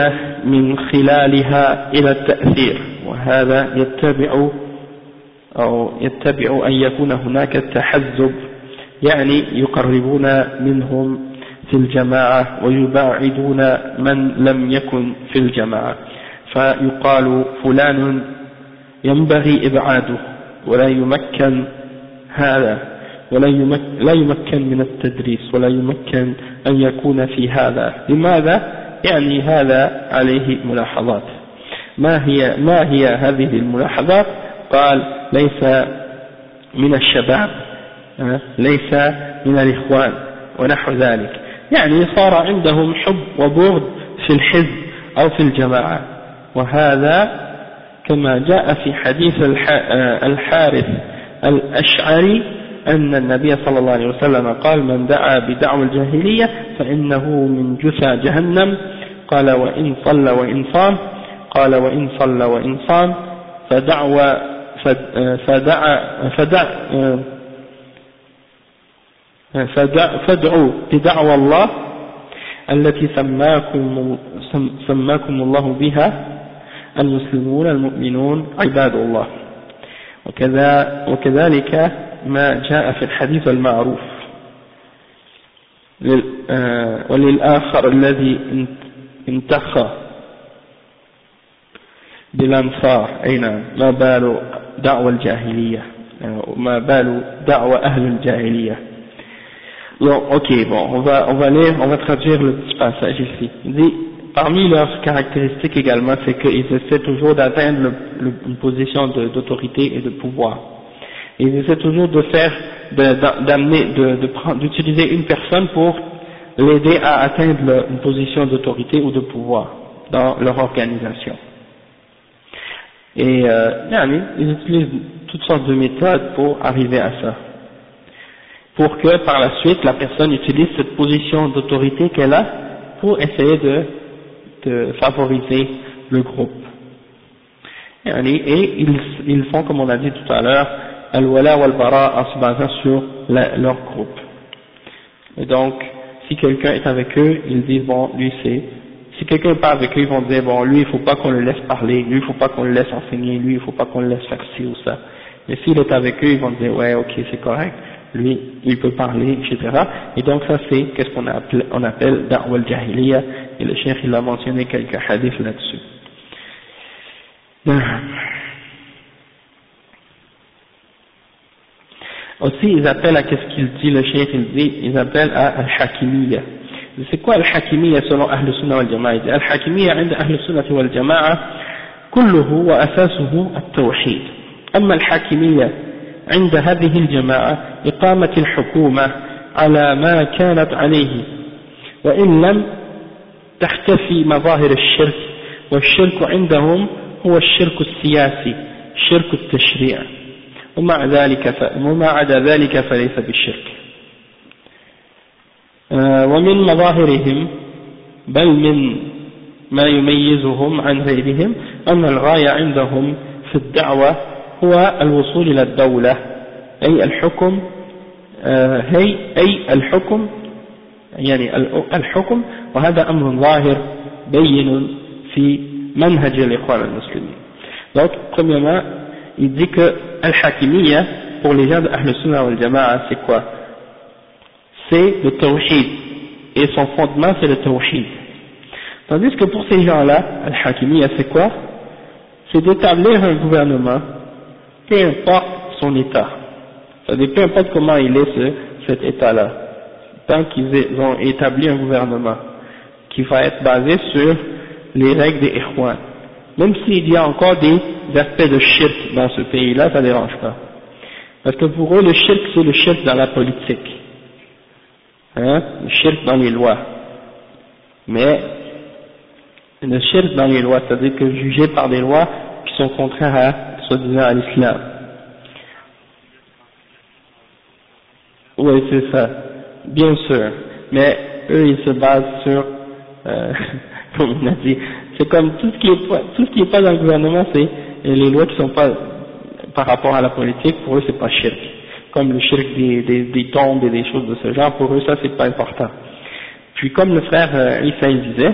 A: من خلالها إلى التأثير وهذا يتبع أو يتبع أن يكون هناك تحزب يعني يقربون منهم في الجماعة ويباعدون من لم يكن في الجماعة فيقال فلان ينبغي إبعاده ولا يمكن هذا ولا يمكن, لا يمكن من التدريس ولا يمكن أن يكون في هذا لماذا؟ يعني هذا عليه ملاحظات ما هي, ما هي هذه الملاحظات؟ قال ليس من الشباب ليس من الإخوان ونحو ذلك. يعني صار عندهم حب وبغض في الحزب أو في الجماعة. وهذا كما جاء في حديث الحارث الأشعري أن النبي صلى الله عليه وسلم قال من دعا بدعوى الجاهلية فإنه من جثى جهنم. قال وإن صلى وإن صام. قال وإن صلى وإن صام. فدعوى فدع فدع فدع فادعوا بدعوى الله التي سماكم سماكم الله بها المسلمون المؤمنون عباد الله. وكذا وكذلك ما جاء في الحديث المعروف آه، وللآخر الذي انتخى بالأنصار. أين ما بال دعوة الجاهلية. ما بال دعوة أهل الجاهلية. Ok, bon, on va, on va lire, on va traduire le petit passage ici. Il parmi leurs caractéristiques également, c'est qu'ils essaient toujours d'atteindre une position d'autorité et de pouvoir. ils essaient toujours de faire, d'amener, de, d'utiliser une personne pour l'aider à atteindre une position d'autorité ou de pouvoir dans leur organisation. Et euh, ils utilisent toutes sortes de méthodes pour arriver à ça. Pour que par la suite la personne utilise cette position d'autorité qu'elle a pour essayer de, de favoriser le groupe. Et ils, ils font comme on a dit tout à l'heure, al-wala wal-bara en se basant sur leur groupe. Et donc, si quelqu'un est avec eux, ils disent bon, lui c'est Si quelqu'un parle avec eux, ils vont dire, bon, lui, il faut pas qu'on le laisse parler, lui, il faut pas qu'on le laisse enseigner, lui, il faut pas qu'on le laisse faire ci ou ça. Mais s'il est avec eux, ils vont dire, ouais, ok, c'est correct, lui, il peut parler, etc. Et donc ça, c'est qu'est-ce qu'on appelle, on appelle Da'wal Jahiliya, et le chef, il a mentionné quelques hadiths là-dessus. Aussi, ils appellent à qu'est-ce qu'il dit, le chef, il dit, ils appellent à Al-Hakimiyya. C'est quoi Al-Hakimiyya selon Ahl Sunnah wal Jama'a Al-Hakimiyya عند أهل السنة والجماعة كله وأساسه التوحيد أما الحاكمية عند هذه الجماعة إقامة الحكومة على ما كانت عليه. وإن لم تختفي مظاهر الشرك والشرك عندهم هو الشرك السياسي شرك التشريع. ومع ذلك وما عدا ذلك فليس بالشرك. آه، ومن مظاهرهم بل من ما يميزهم عن غيرهم أن الغاية عندهم في الدعوة هو الوصول إلى الدولة أي الحكم آه، هي أي الحكم يعني الحكم وهذا أمر ظاهر بين في منهج الإخوان المسلمين donc premièrement il dit que Al-Hakimiyya pour les gens de Ahl Sunnah wal Jama'a c'est quoi c'est le tawhid et son fondement c'est le tawhid tandis que pour ces gens-là Al-Hakimiyya c'est quoi c'est d'établir un gouvernement peu importe son état c'est-à-dire peu importe comment il est ce, cet état-là tant qu'ils ont établi un gouvernement qui va être basé sur les règles des Ikhwan. Même s'il y a encore des aspects de shirk dans ce pays-là, ça ne dérange pas. Parce que pour eux, le shirk, c'est le shirk dans la politique. Hein, le shirk dans les lois. Mais le shirk dans les lois, c'est-à-dire que jugé par des lois qui sont contraires à, à l'islam. Oui, c'est ça. Bien sûr. Mais eux, ils se basent sur, euh, *laughs* comme on a dit, c'est comme tout ce qui est pas, tout dans le gouvernement, c'est les lois qui sont pas par rapport à la politique, pour eux c'est pas shirk. Comme le shirk des, tombes et des choses de ce genre, pour eux ça c'est pas important. Puis comme le frère euh, Issa disait,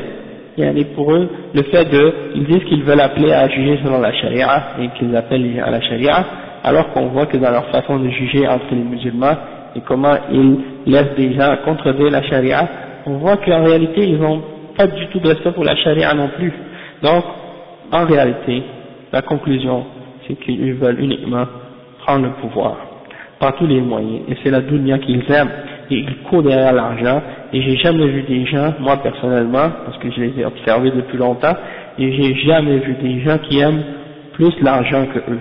A: il pour eux, le fait de, ils disent qu'ils veulent appeler à juger selon la charia et qu'ils appellent à la charia, alors qu'on voit que dans leur façon de juger entre les musulmans et comment ils laissent des gens contredire la charia, on voit qu'en réalité ils n'ont pas du tout de respect pour la charia non plus. Donc, en réalité, la conclusion, c'est qu'ils veulent uniquement prendre le pouvoir par tous les moyens. Et c'est la dunya qu'ils aiment. Et ils courent derrière l'argent. Et j'ai jamais vu des gens, moi personnellement, parce que je les ai observés depuis longtemps, et j'ai jamais vu des gens qui aiment plus l'argent que eux.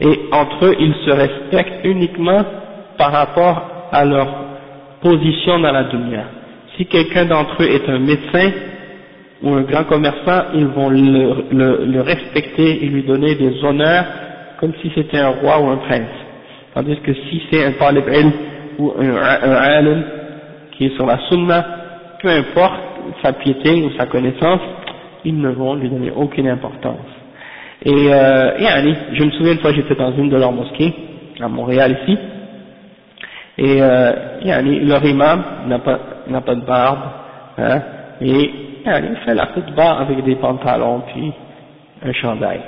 A: Et entre eux, ils se respectent uniquement par rapport à leur position dans la dunya. Si quelqu'un d'entre eux est un médecin ou un grand commerçant, ils vont le, respecter et lui donner des honneurs comme si c'était un roi ou un prince. Tandis que si c'est un talib ou un, un qui est sur la sunna, peu importe sa piété ou sa connaissance, ils ne vont lui donner aucune importance. Et, euh, et je me souviens une fois j'étais dans une de leurs mosquées, à Montréal ici, et euh, leur imam n'a pas, pas de barbe, hein, et il fait la barbe avec des pantalons puis un chandail.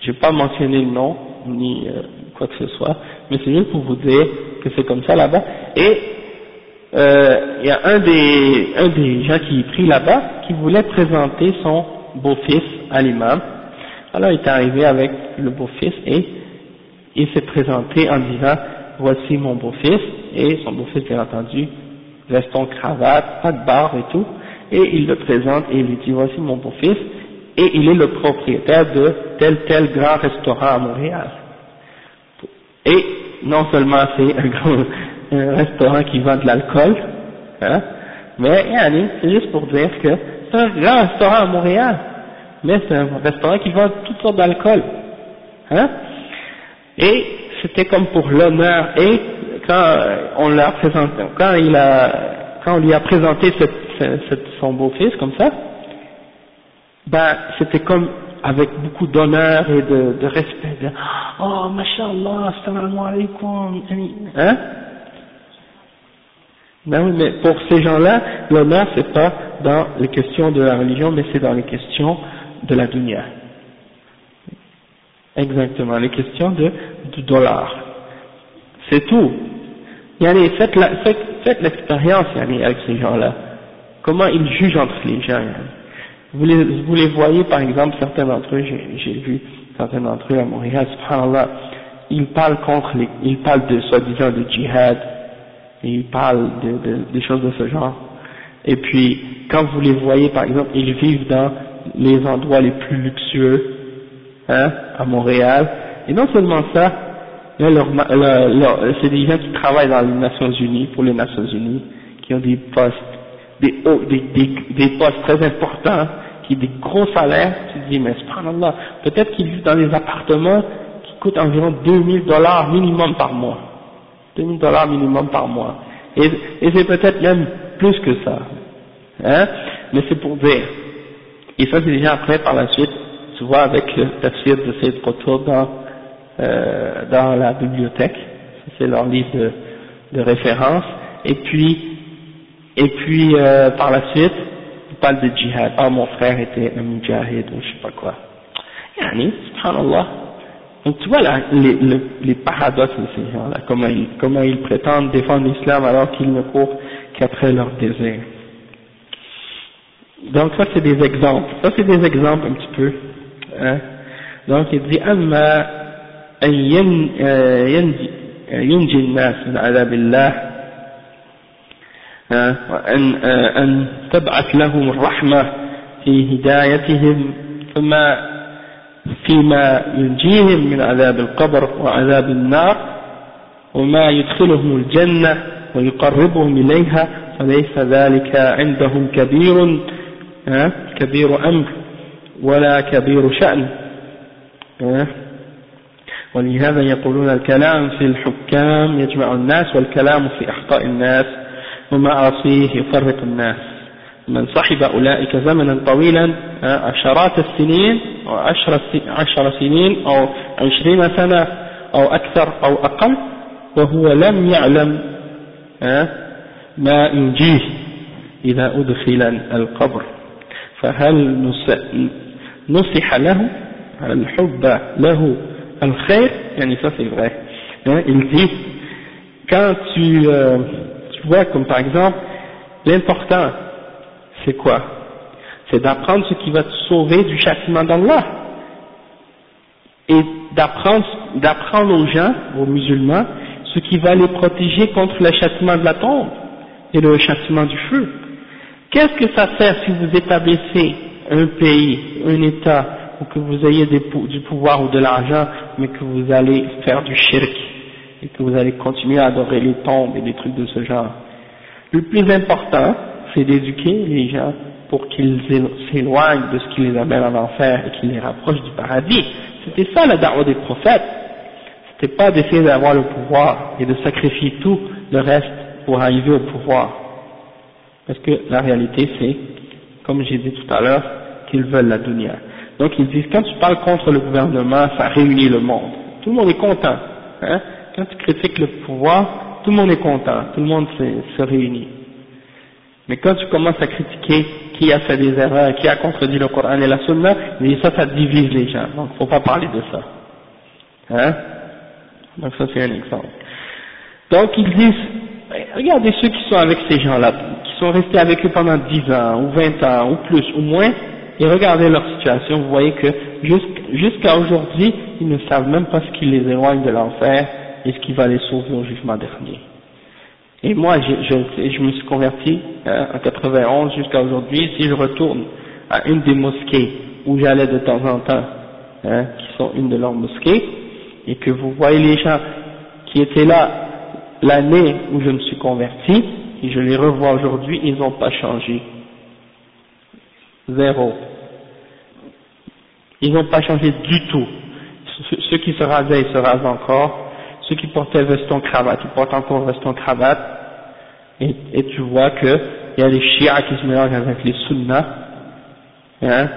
A: Je vais pas mentionner le nom, ni euh, quoi que ce soit, mais c'est juste pour vous dire que c'est comme ça là-bas. Et euh, il y a un des, un des gens qui pris là-bas qui voulait présenter son beau-fils à l'imam. Alors il est arrivé avec le beau-fils et il s'est présenté en disant voici mon beau-fils, et son beau-fils bien entendu, veston cravate, pas de barre et tout, et il le présente et il lui dit voici mon beau-fils, et il est le propriétaire de tel tel grand restaurant à Montréal. Et non seulement c'est un grand restaurant qui vend de l'alcool, hein, mais c'est juste pour dire que c'est un grand restaurant à Montréal, mais c'est un restaurant qui vend toutes sortes d'alcool. Hein, et c'était comme pour l'honneur et quand on l'a présenté, quand il a, quand on lui a présenté son beau-fils comme ça, ben c'était comme avec beaucoup d'honneur et de, respect. Oh, mashallah, assalamu alaikum, hein? Ben oui, mais pour ces gens-là, l'honneur c'est pas dans les questions de la religion, mais c'est dans les questions de la dunya. Exactement, les questions de, du dollar. C'est tout. Yani, faites, la, faites, l'expérience avec ces gens-là. Comment ils jugent entre les gens. Vous les, voyez, par exemple, certains d'entre eux, j'ai vu certains d'entre eux à Montréal, subhanallah, ils parlent contre ils parlent de soi-disant de djihad, ils parlent de, choses de ce genre. Et puis, quand vous les voyez, par exemple, ils vivent dans les endroits les plus luxueux, hein, à Montréal, et non seulement ça, c'est des gens qui travaillent dans les Nations Unies, pour les Nations Unies, qui ont des postes, des, des postes très importants, qui ont des gros salaires, tu te dis, mais subhanallah, peut-être qu'ils vivent dans des appartements qui coûtent environ 2000 dollars minimum par mois. 2000 dollars minimum par mois. Et, et c'est peut-être même plus que ça. Hein? Mais c'est pour dire. Et ça, c'est déjà après, par la suite, tu vois, avec le tafsir de ces Qutb dans, euh, dans la bibliothèque. C'est leur livre de, de référence. Et puis, et puis, euh, par la suite, parle de djihad. Ah, mon frère était un mujahid ou je sais pas quoi. Yani, subhanallah, donc tu vois là, les, les, paradoxes de ces gens-là, comment ils, comment ils prétendent défendre l'islam alors qu'ils ne courent qu'après leur désir. Donc ça c'est des exemples, ça c'est des exemples un petit peu. Hein. Donc il dit أما أن ينجي الناس من عذاب الله وأن أن تبعث لهم الرحمة في هدايتهم فما فيما ينجيهم من عذاب القبر وعذاب النار وما يدخلهم الجنة ويقربهم إليها فليس ذلك عندهم كبير كبير أمر ولا كبير شأن. ولهذا يقولون الكلام في الحكام يجمع الناس والكلام في أخطاء الناس. ومعاصيه يفرق الناس. من صحب أولئك زمنا طويلا عشرات السنين أو عشر سنين أو عشرين سنة أو أكثر أو أقل وهو لم يعلم ما ينجيه إذا أدخل القبر. فهل نصح له؟ الحب له الخير؟ يعني ça c'est il dit quand tu, euh, tu vois comme par exemple l'important c'est quoi? C'est d'apprendre ce qui va te sauver du châtiment d'Allah. Et d'apprendre, d'apprendre aux gens, aux musulmans, ce qui va les protéger contre le châtiment de la tombe et le châtiment du feu. Qu'est-ce que ça sert si vous établissez un pays, un État, ou que vous ayez du pouvoir ou de l'argent, mais que vous allez faire du shirk, et que vous allez continuer à adorer les tombes et des trucs de ce genre. Le plus important, c'est d'éduquer les gens pour qu'ils s'éloignent de ce qui les amène en enfer et qui les rapproche du paradis. C'était ça la da'wah des prophètes. C'était pas d'essayer d'avoir le pouvoir et de sacrifier tout le reste pour arriver au pouvoir. Parce que la réalité c'est, comme j'ai dit tout à l'heure, qu'ils veulent la dunya. Donc ils disent, quand tu parles contre le gouvernement, ça réunit le monde. Tout le monde est content. Hein quand tu critiques le pouvoir, tout le monde est content, tout le monde se réunit. Mais quand tu commences à critiquer qui a fait des erreurs, qui a contredit le Coran et la Sunna, ça, ça divise les gens. Donc, faut pas parler de ça. Hein? Donc, ça, c'est un exemple. Donc, ils disent, regardez ceux qui sont avec ces gens-là, qui sont restés avec eux pendant 10 ans, ou 20 ans, ou plus, ou moins, et regardez leur situation, vous voyez que jusqu'à aujourd'hui, ils ne savent même pas ce qui les éloigne de l'enfer et ce qui va les sauver au jugement dernier. Et moi, je, me suis converti hein, en 91 jusqu'à aujourd'hui. Si je retourne à une des mosquées où j'allais de temps en temps, hein, qui sont une de leurs mosquées, et que vous voyez les gens qui étaient là l'année où je me suis converti, et je les revois aujourd'hui, ils n'ont pas changé. Zéro. Ils n'ont pas changé du tout. Ceux qui se rasaient, ils se rasent encore. Ceux qui portaient veston cravate, ils portent encore veston cravate et, tu vois qu'il y a les chiites qui se mélangent avec les sunnas, hein,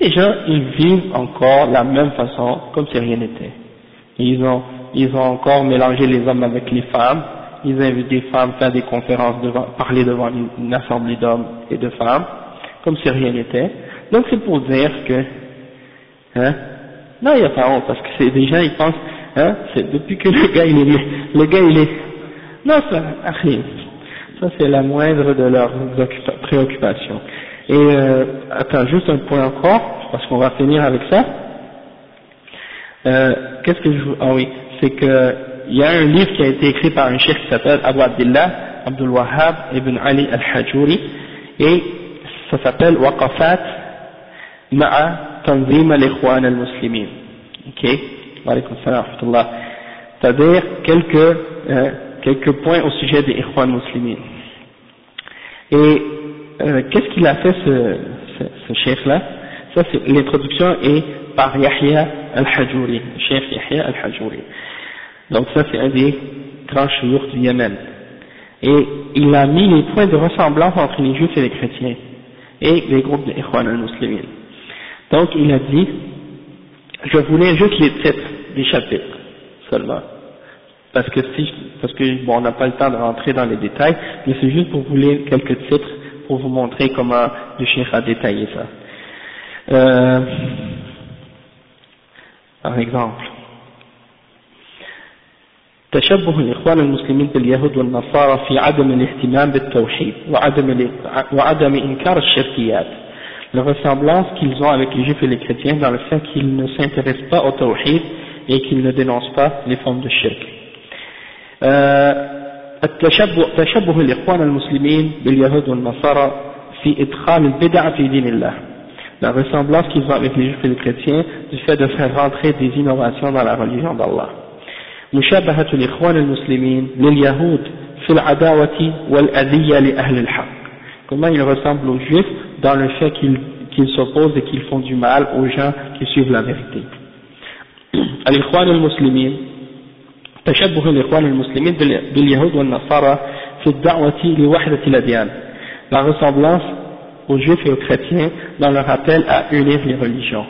A: les gens, ils vivent encore la même façon, comme si rien n'était. Ils ont, ils ont encore mélangé les hommes avec les femmes, ils invitent des femmes faire des conférences, devant, parler devant une, assemblée d'hommes et de femmes, comme si rien n'était. Donc c'est pour dire que, hein, non, il n'y a pas honte, parce que c'est gens, ils pensent, hein, c'est depuis que le gars il est, le gars il est, non, ça, rien. Ça c'est la moindre de leurs préoccupations. Et euh, attends, juste un point encore, parce qu'on va finir avec ça. Euh, Qu'est-ce que je ah oui, c'est que il y a un livre qui a été écrit par un chef qui s'appelle Abu Abdullah Abdul Wahhab ibn Ali al-Hajuri et ça s'appelle Waqafat ma'a tanzim al-ikhwan al-muslimin. OK? C'est-à-dire quelques, euh, quelques points au sujet des ikhwan muslimin. Et euh, qu'est-ce qu'il a fait ce, ce, chef-là Ça, c'est l'introduction est par Yahya al-Hajuri, chef Yahya al-Hajuri. Donc ça, c'est un des grands chouyours du Yémen. Et il a mis les points de ressemblance entre les juifs et les chrétiens, et les groupes des al-Muslimin. Donc il a dit, je voulais juste les titres des chapitres, seulement. Parce que si, parce que bon, on n'a pas le temps de rentrer dans les détails, mais c'est juste pour vous lire quelques titres pour vous montrer comment le chien a détaillé ça. Euh, par exemple, تشبه الإخوان المسلمين باليهود والنصارى في عدم الاهتمام بالتوحيد وعدم, وعدم إنكار الشركيات la ressemblance qu'ils ont avec les juifs et les chrétiens dans le fait qu'ils ne s'intéressent pas au tawhid et qu'ils ne dénoncent pas les formes de shirk. تشبه الإخوان المسلمين باليهود والنصارى في إدخال البدع في دين الله la ressemblance qu'ils ont avec les juifs et les chrétiens du fait de faire rentrer des innovations dans la religion d'Allah. مشابهة الإخوان المسلمين لليهود في العداوة والأذية لأهل الحق. Comment ils ressemblent aux juifs dans le fait qu'ils qu s'opposent et qu'ils font du mal aux gens qui suivent la vérité. الإخوان المسلمين تشبه الإخوان المسلمين باليهود والنصارى في الدعوة لوحدة الأديان. La ressemblance aux juifs et aux chrétiens dans leur appel à unir les religions.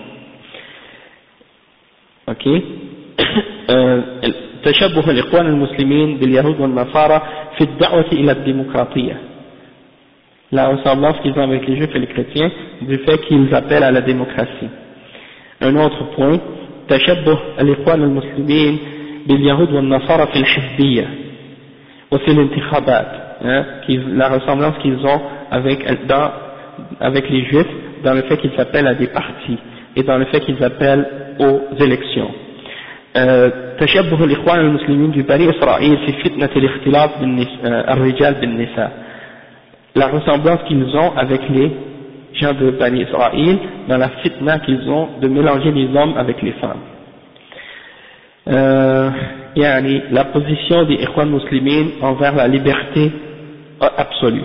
A: Ok *coughs* تشبه الإخوان المسلمين باليهود والنصارى في الدعوة إلى الديمقراطية la ressemblance qu'ils ont avec les juifs et les chrétiens du fait qu'ils appellent à la démocratie. Un autre point, تشبه الإخوان المسلمين باليهود والنصارى في الحزبية وفي الانتخابات hein, la ressemblance qu'ils ont avec, dans avec les juifs dans le fait qu'ils s'appellent à des partis et dans le fait qu'ils appellent aux élections. تشبه الإخوان المسلمين ببني إسرائيل في فتنة الاختلاط الرجال بالنساء la ressemblance qu'ils ont avec les gens de Bani Israël dans la fitna qu'ils ont de mélanger les hommes avec les femmes. Euh, la position des Ikhwan muslimines envers la liberté absolue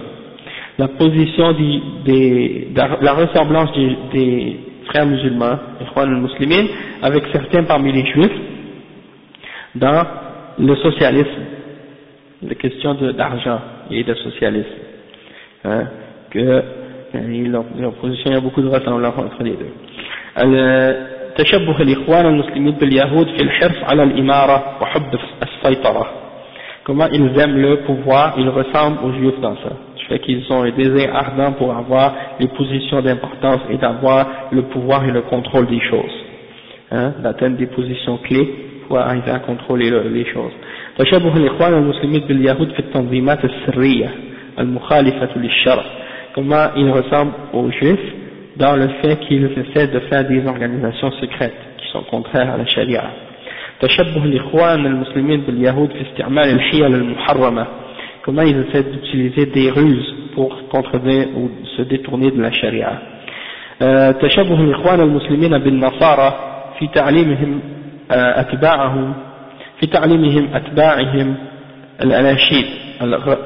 A: la position des, la ressemblance des, frères musulmans, les musulmans, avec certains parmi les juifs dans le socialisme, la question d'argent et de socialisme. Hein, que leur, leur, position, il y a beaucoup de ressemblances entre les deux. تشبه الإخوان المسلمين باليهود في الحرص على الإمارة وحب السيطرة. Comment ils aiment le pouvoir, ils ressemblent aux juifs dans ça fait qu'ils ont un désir ardent pour avoir les positions d'importance et d'avoir le pouvoir et le contrôle des choses, hein, d'atteindre des positions clés pour arriver à contrôler les choses. تشبه الإخوان المسلمين باليهود في التنظيمات السرية المخالفة للشرع comment ils ressemblent aux juifs dans le fait qu'ils essaient de faire des organisations secrètes qui sont contraires à la charia تشبه الإخوان المسلمين باليهود في استعمال الحيل المحرمة comment ils essaient d'utiliser des ruses pour contredire ou se détourner de la charia. تشبه الإخوان المسلمين بالنصارى في تعليمهم أتباعهم في تعليمهم أتباعهم الأناشيد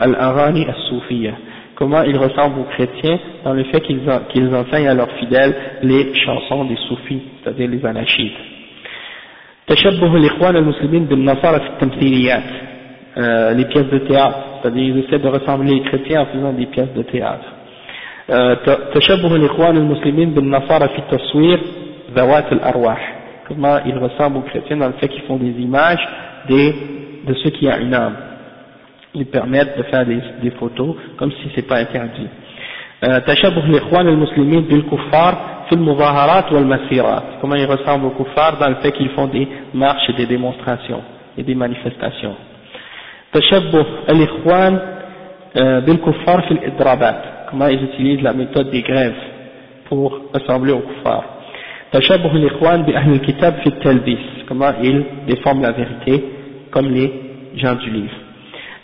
A: الأغاني الصوفية comment ils ressemblent aux chrétiens dans le fait qu'ils qu enseignent à leurs fidèles les chansons des soufis, c'est-à-dire les anashides. تشبه الإخوان المسلمين بالنصارى في التمثيليات les pièces de théâtre c'est-à-dire ils essaient de ressembler les chrétiens en faisant des pièces de théâtre. تشبه الإخوان المسلمين بالنصارى في تصوير ذوات الأرواح comment ils ressemblent aux chrétiens dans le fait qu'ils font des images des, de ceux qui ont une âme ils permettent de faire des, des photos comme si c'est pas interdit. تشبه الإخوان المسلمين بالكفار في المظاهرات والمسيرات comment ils ressemblent aux kuffars dans le fait qu'ils font des marches et des démonstrations et des manifestations تشبه الإخوان بالكفار في الإضرابات comment ils utilisent la méthode des grèves pour ressembler aux kuffars تشبه الإخوان بأهل الكتاب في التلبيس comment ils déforment la vérité comme les gens du livre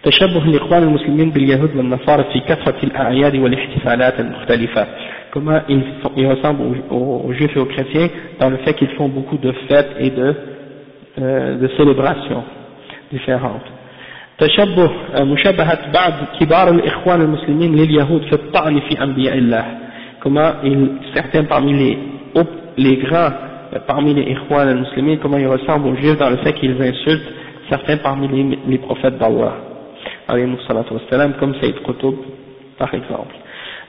A: تشبه الإخوان المسلمين باليهود والنصارى في كثرة الأعياد والاحتفالات المختلفة comment ils, ils ressemblent aux, aux, juifs et aux chrétiens dans le fait qu'ils font beaucoup de fêtes et de, euh, de célébrations différentes تشبه مشابهة بعض كبار الإخوان المسلمين لليهود في الطعن في أنبياء الله comment ils, certains parmi les, les grands parmi les Ikhwan al-Muslimin comment ils ressemblent aux juifs dans le fait qu'ils insultent certains parmi les, les prophètes d'Allah comme Sayyid Qutb par exemple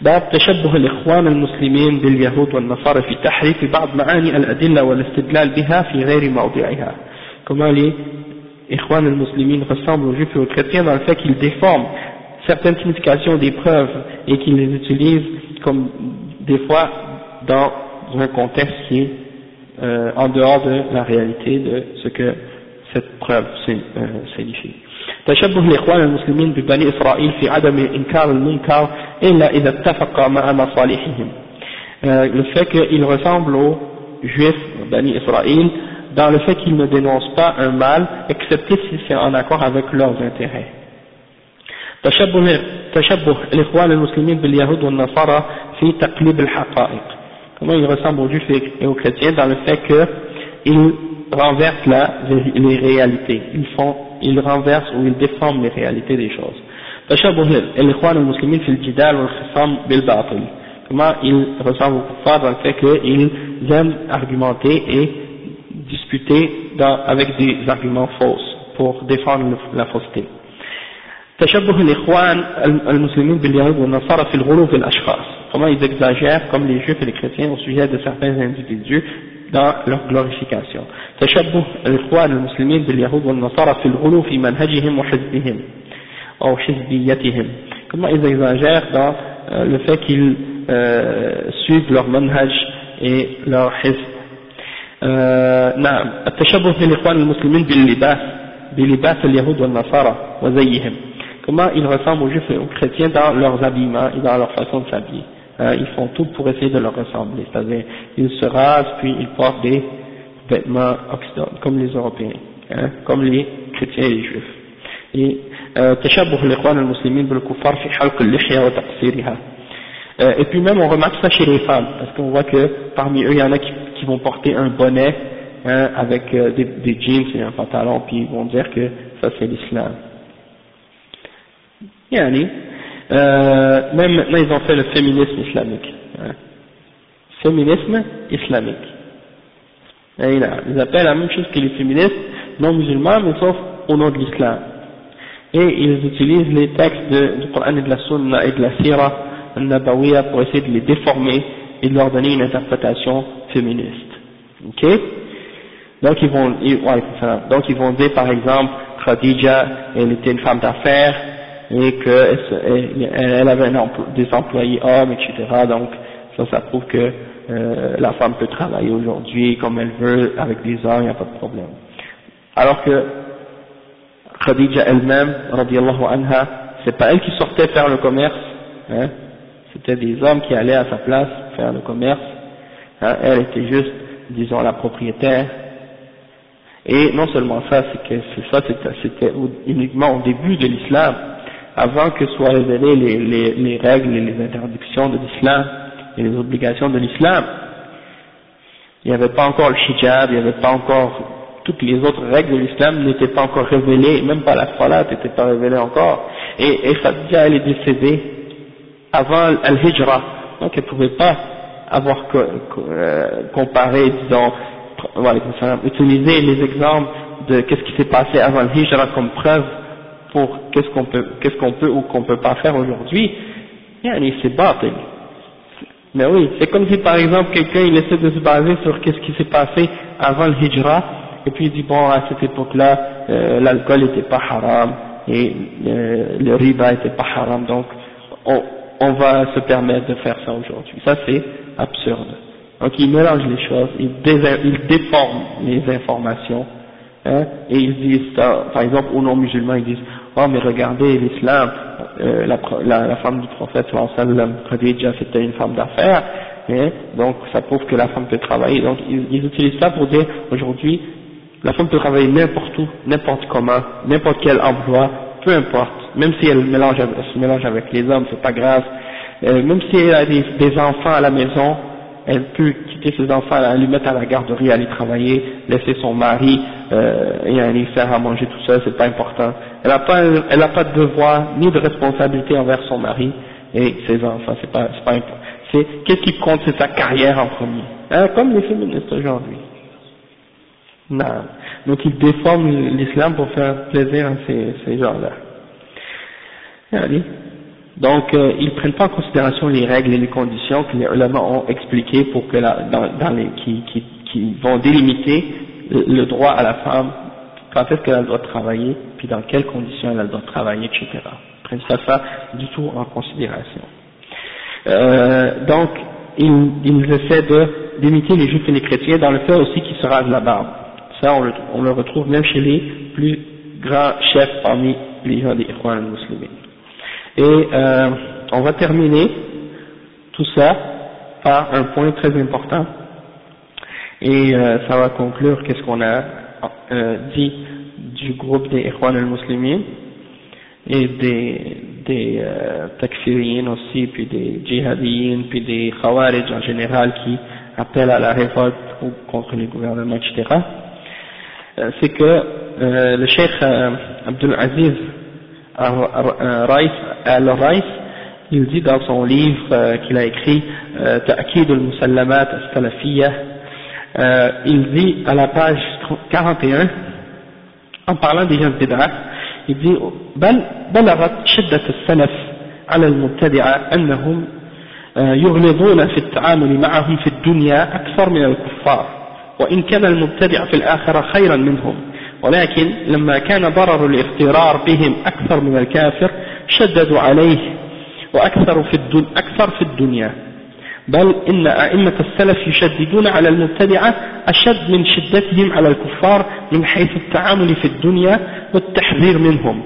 A: باب تشبه الإخوان المسلمين باليهود والنصارى في تحريف بعض معاني الأدلة والاستدلال بها في غير موضعها comment les Ikhwan al-Muslimin ressemblent aux juifs et aux chrétiens dans le fait qu'ils déforment certaines significations des preuves et qu'ils les utilisent comme des fois dans un contexte qui est euh, en dehors de la réalité de ce que cette preuve signifie. تشبه الإخوان المسلمين ببني إسرائيل في عدم إنكار المنكر إلا إذا اتفق مع مصالحهم le fait qu'ils ressemblent aux juifs Bani Israël dans le fait qu'ils ne dénoncent pas un mal excepté si c'est en accord avec leurs intérêts تشبه تشبه الإخوان المسلمين باليهود والنصارى في تقليب الحقائق comment ils ressemblent aux juifs et aux chrétiens dans le fait qu'ils renversent la, les réalités ils font ils renversent ou ils déforment les réalités des choses. تشبه الإخوان المسلمين في الجدال والخصام بالباطل comment ils ressemblent aux kuffars dans le fait qu'ils aiment argumenter et discuter dans, avec des arguments fausses pour défendre la fausseté تشبه الإخوان المسلمين باليهود والنصارى في الغلو في الأشخاص comment ils exagèrent comme les juifs et les chrétiens au sujet de certains individus dans leur glorification تشبه الإخوان المسلمين باليهود والنصارى في الغلو في منهجهم وحزبهم أو حزبيتهم comment ils exagèrent dans euh, le fait qu'ils euh, suivent leur manhaj et leur حزب euh, نعم التشبه بالإخوان المسلمين باللباس بلباس اليهود والنصارى وزيهم comment ils ressemblent aux juifs et aux chrétiens dans leurs habillements et dans leur façon de s'habiller Euh, ils font tout pour essayer de leur ressembler, c'est-à-dire ils se rasent puis ils portent des vêtements occidentaux comme les Européens, hein, comme les chrétiens et les juifs. Et euh, euh, et puis même on remarque ça chez les femmes, parce qu'on voit que parmi eux il y en a qui, vont porter un bonnet hein, avec des, des, jeans et un pantalon, puis ils vont dire que ça c'est l'islam euh, même maintenant ils ont fait le féminisme islamique. Féminisme islamique. Et là, ils appellent la même chose que les féministes non musulmans mais sauf au nom de l'islam. Et ils utilisent les textes de, du Coran et de la Sunna et de la Sira al-Nabawiya pour essayer de les déformer et de leur donner une interprétation féministe. Ok? Donc ils, vont, ouais, donc ils vont dire par exemple Khadija, elle était une femme d'affaires et qu'elle elle avait des employés hommes, etc. Donc ça, ça prouve que euh, la femme peut travailler aujourd'hui comme elle veut avec des hommes, il n'y a pas de problème. Alors que Khadija elle-même, radiallahu anha, c'est pas elle qui sortait faire le commerce, hein, c'était des hommes qui allaient à sa place faire le commerce, hein, elle était juste, disons, la propriétaire. Et non seulement ça, c'est que ça c'était uniquement au début de l'islam, avant que soient révélées les, les, les règles et les interdictions de l'islam et les obligations de l'islam. Il n'y avait pas encore le hijab, il n'y avait pas encore toutes les autres règles de l'islam n'étaient pas encore révélées, même pas la salat n'était pas révélée encore. Et, et Khadija, elle est décédée avant al-hijra, donc elle ne pouvait pas avoir euh, comparé, disons, voilà, utiliser les exemples de qu'est-ce qui s'est passé avant le hijra comme preuve pour qu'est-ce qu'on peut, qu'est-ce qu'on peut ou qu'on peut pas faire aujourd'hui. C'est batil. Mais oui, c'est comme si par exemple quelqu'un il essaie de se baser sur qu'est-ce qui s'est passé avant le hijra, et puis il dit bon à cette époque-là euh, l'alcool n'était pas haram, et euh, le riba était pas haram, donc on, va se permettre de faire ça aujourd'hui. Ça c'est absurde. Donc ils mélangent les choses, ils déforment les informations, hein, et ils disent, par exemple aux non-musulmans, ils disent, oh mais regardez l'islam, euh, la, la, la, femme du prophète sallam, Khadija c'était une femme d'affaires, donc ça prouve que la femme peut travailler, donc ils, ils utilisent ça pour dire aujourd'hui la femme peut travailler n'importe où, n'importe comment, n'importe quel emploi, peu importe, même si elle, mélange, se mélange avec les hommes, c'est pas grave, euh, même si elle a des, des, enfants à la maison, elle peut quitter ses enfants, lui mettre à la garderie, aller travailler, laisser son mari euh, et aller faire à manger tout seul, c'est pas important. Elle n'a pas, elle a pas de devoir ni de responsabilité envers son mari et ses enfants, c'est pas, c'est pas important. C'est qu'est-ce qui compte, c'est sa carrière en premier, hein, comme les féministes aujourd'hui. Non. Donc ils déforment l'islam pour faire plaisir à ces, ces gens-là. Donc euh, ils ne prennent pas en considération les règles et les conditions que les ulama ont expliquées pour que la, dans, dans les, qui, qui, qui, vont délimiter le, droit à la femme, quand est-ce qu'elle doit travailler, puis dans quelles conditions elle doit travailler, etc. Ils ne prennent pas ça du tout en considération. Euh, donc ils, ils essaient de limiter les juifs et les chrétiens dans le fait aussi qu'ils se rasent la barbe. Ça, on le, on le, retrouve même chez les plus grands chefs parmi les gens des Ikhwan musulmans. Et euh, on va terminer tout ça par un point très important. Et euh, ça va conclure qu'est-ce qu'on a euh, dit du groupe des Ikhwan al-Muslimin et des, des euh, aussi, puis des djihadiyin, puis des khawarij en général qui appellent à la révolte contre les gouvernements, etc. Euh, c'est que le cheikh euh, Abdul Aziz al-Rais, il dit dans son livre qu'il a écrit Ta'akid al-Musallamat al-Salafiyya, il dit à la page 41, en parlant des gens de Bid'ah, il dit بل بلغت شدة السلف على المبتدعة أنهم يغلظون في التعامل معهم في الدنيا أكثر من الكفار وإن كان المبتدع في الآخرة خيرا منهم ولكن لما كان ضرر الاغترار بهم أكثر من الكافر شددوا عليه وأكثر في أكثر في الدنيا بل إن أئمة السلف يشددون على المبتدعة أشد من شدتهم على الكفار من حيث التعامل في الدنيا والتحذير منهم.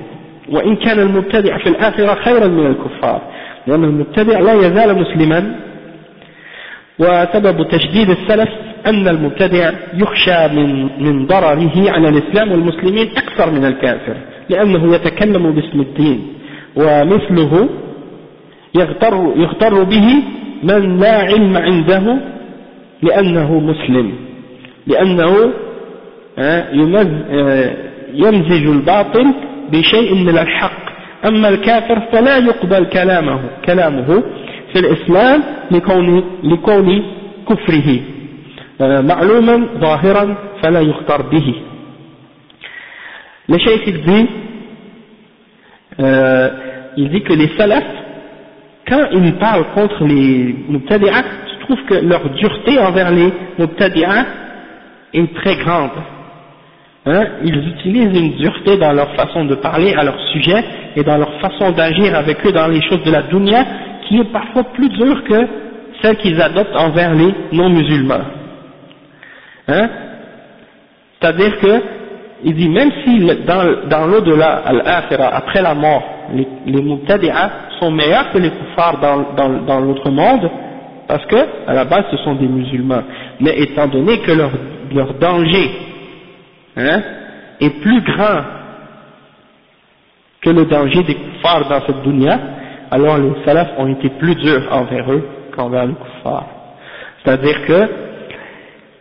A: وإن كان المبتدع في الآخرة خيرا من الكفار لأن المبتدع لا يزال مسلما. وسبب تشديد السلف أن المبتدع يخشى من, من ضرره على الإسلام والمسلمين أكثر من الكافر لأنه يتكلم باسم الدين ومثله يغتر, يغتر به من لا علم عنده لأنه مسلم لأنه آه، آه، يمزج الباطل بشيء من الحق. أما الكافر فلا يقبل كلامه كلامه في الإسلام لكون, لكون كفره معلوما ظاهرا فلا يختار به. le cheikh il dit quand ils parlent contre les mubtadi'ah tu trouves que leur dureté envers les mubtadi'ah est très grande. Hein, ils utilisent une dureté dans leur façon de parler à leur sujet et dans leur façon d'agir avec eux dans les choses de la dunya qui est parfois plus dure que celle qu'ils adoptent envers les non-musulmans. Hein? C'est-à-dire que, il dit, même si dans, dans l'au-delà, après la mort, les, les sont meilleurs que les kuffars dans, dans, dans l'autre monde, parce que, à la base, ce sont des musulmans. Mais étant donné que leur, leur danger hein, est plus grand que le danger des kuffars dans cette dunya, alors les salafs ont été plus durs envers eux qu'envers les kuffars. C'est-à-dire que